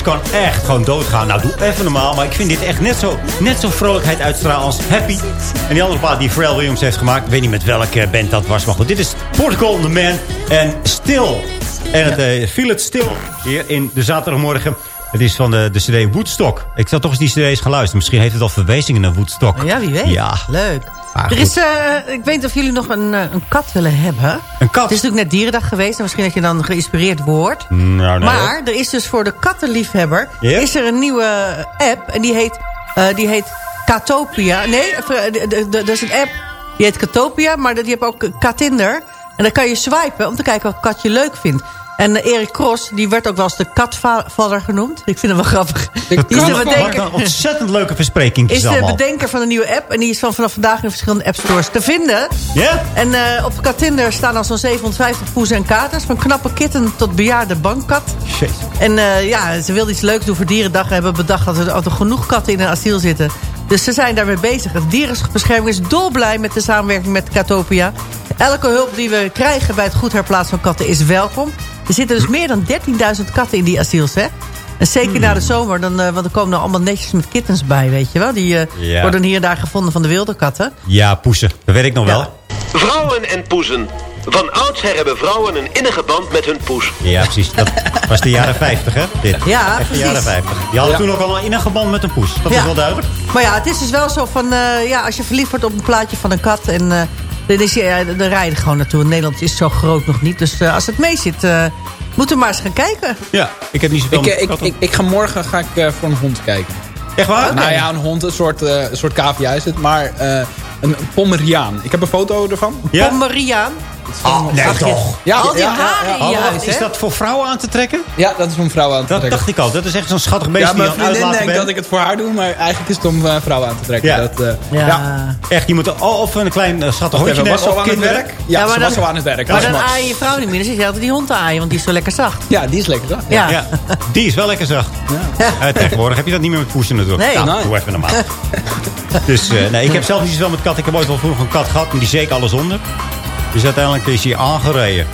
Kan echt gewoon doodgaan. Nou, doe even normaal. Maar ik vind dit echt net zo, net zo vrolijkheid uitstralen als Happy. En die andere plaat die Pharrell Williams heeft gemaakt. Ik weet niet met welke band dat was. Maar goed, dit is Portugal The Man. En Still. En het eh viel het stil hier in de zaterdagmorgen. Het is van de, de cd Woodstock. Ik zal toch eens die cd eens gaan luisteren. Misschien heeft het al verwijzingen naar Woodstock. ja, wie weet. Ja. Leuk. Er is, eh, ik weet niet of jullie nog een, eh, een kat willen hebben. Een kat? Het is natuurlijk net dierendag geweest. En misschien dat je dan geïnspireerd wordt. Nou, nee, maar er is dus voor de kattenliefhebber... Is er een nieuwe app. En die heet, eh, die heet Katopia. Nee, dat is een app. Die heet Katopia. Maar die heeft ook Katinder. En dan kan je swipen om te kijken wat kat je leuk vindt. En Erik Cross, die werd ook wel eens de katvader genoemd. Ik vind hem wel grappig. Die is de een ontzettend leuke verspreking is de allemaal. bedenker van de nieuwe app. En die is van vanaf vandaag in verschillende appstores te vinden. Ja? En eh, op Katinder staan al zo'n 750 poezen en katers. Van knappe kitten tot bejaarde bankkat. En eh, ja, ze wilde iets leuks doen voor dierendag. En hebben bedacht dat er, dat er genoeg katten in een asiel zitten. Dus ze zijn daarmee bezig. Het dierenbescherming is dolblij met de samenwerking met Katopia. Elke hulp die we krijgen bij het goed herplaatsen van katten is welkom. Er zitten dus meer dan 13.000 katten in die asiels, hè? En zeker na de zomer, dan, eh, want er komen er allemaal netjes met kittens bij, weet je wel. Die eh, Ja. worden hier en daar gevonden van de wilde katten. Ja, poesen. Dat weet ik nog wel. Vrouwen en poezen. Van oudsher hebben vrouwen een innige band met hun poes. Ja, precies. Dat was de jaren 50, hè? Dit. Ja, Echt de jaren 50. Die hadden Ja. toen ook al een innige band met een poes. Dat is wel duidelijk. Maar ja, het is dus wel zo van... eh, ja, als je verliefd wordt op een plaatje van een kat... En, dan, is ja, dan rij je er gewoon naartoe. Nederland is zo groot nog niet. Dus eh, als het mee zit, eh, moeten we maar eens gaan kijken. Ja, ik heb niet zoveel Ik, eh, ik, ik, ik ga morgen ga ik, eh, voor een hond kijken. Echt waar? Nou ja, een hond, een soort, eh, een soort cavia is het. Maar eh, een Pomeriaan. Ik heb een foto ervan. Ja? Pomeraniaan. Oh, nee, Ach, toch? Ja, Al die ja, haren ja. in je Oh, huis, is dat voor vrouwen aan te trekken? Ja, dat is om vrouwen aan te Dat trekken. dacht ik al. Dat is echt zo'n schattig beest Ja, die mijn je aan het vriendin denkt dat ik het voor haar doe, maar eigenlijk is het om eh, vrouwen aan te trekken. Ja. Dat, eh, Ja. ja. Echt, je moet er- oh, of een klein eh, schattig hondje of aan het werk? Ja, Ja, maar ze dan- was al aan het werk. Maar Dat dan aai je vrouw niet meer. Dan zit je altijd die hond te aaien, want die is zo lekker zacht. Ja, die is lekker zacht. Ja. Ja, die is wel lekker zacht. Tegenwoordig heb je dat niet meer met poesen natuurlijk. Nee. Nou, Nee. doe even normaal. dus eh, nee, ik heb zelf niet zoveel met kat. Ik heb ooit wel vroeger een kat gehad, maar die zeek alles onder. Dus uiteindelijk is hij aangereden.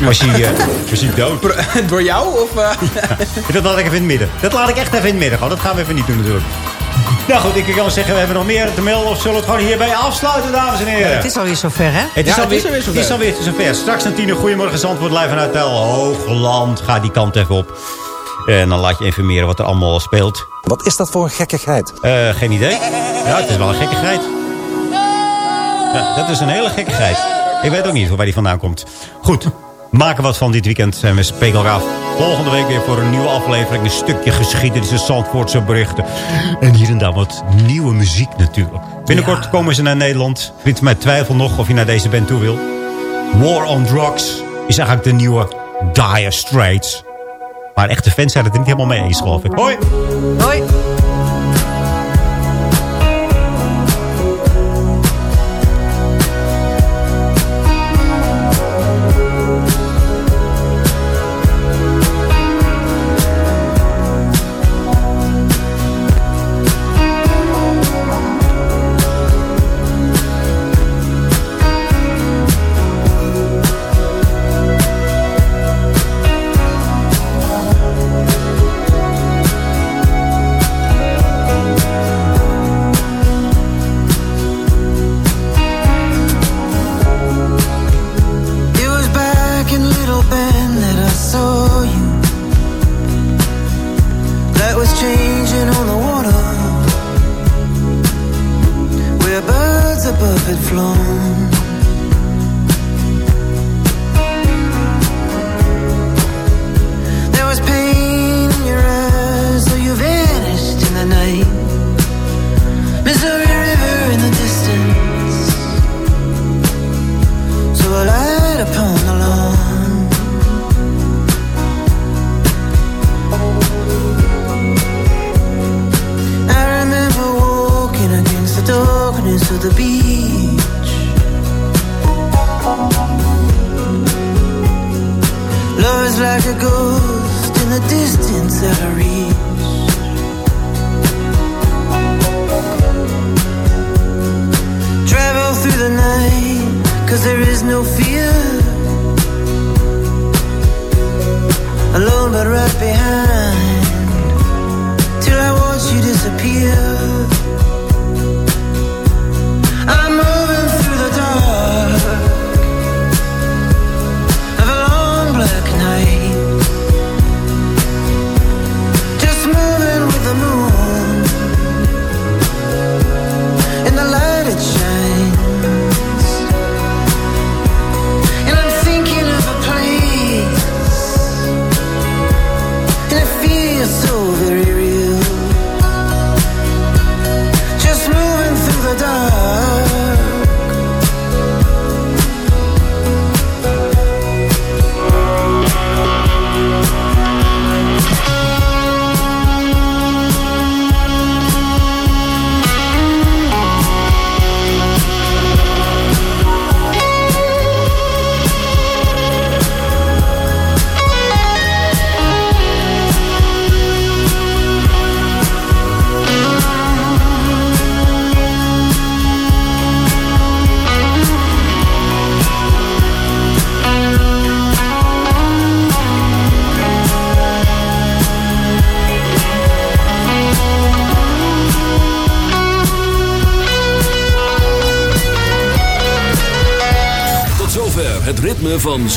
Was hij, eh, was hij dood. Door jou? Of, eh? Dat laat ik even in het midden. Dat laat ik echt even in het midden. gaan. Dat gaan we even niet doen natuurlijk. Nou goed, ik kan wel zeggen, we hebben nog meer te melden. Of zullen we het gewoon hierbij afsluiten, dames en heren? Het is alweer zover, hè? Het is, Ja, alweer, het is alweer zover. Het is alweer zover. Straks een tien uur. Goedemorgen Zandvoort live vanuit Tel Hoogland. Ga die kant even op. En dan laat je informeren wat er allemaal speelt. Wat is dat voor een gekkigheid? Eh, geen idee. Ja, het is wel een gekkigheid. Ja, dat is een hele gekkigheid. Ik weet ook niet waar die vandaan komt. Goed, maken wat van dit weekend. En we af volgende week weer voor een nieuwe aflevering. Een stukje geschiedenis, een Zandvoortse berichten. En hier en daar wat nieuwe muziek natuurlijk. Binnenkort komen ze naar Nederland. Van mij twijfel nog of je naar deze band toe wil. War on Drugs is eigenlijk de nieuwe Dire Straits. Maar echte fans zijn het er niet helemaal mee eens, geloof ik. Hoi! Hoi. No fear.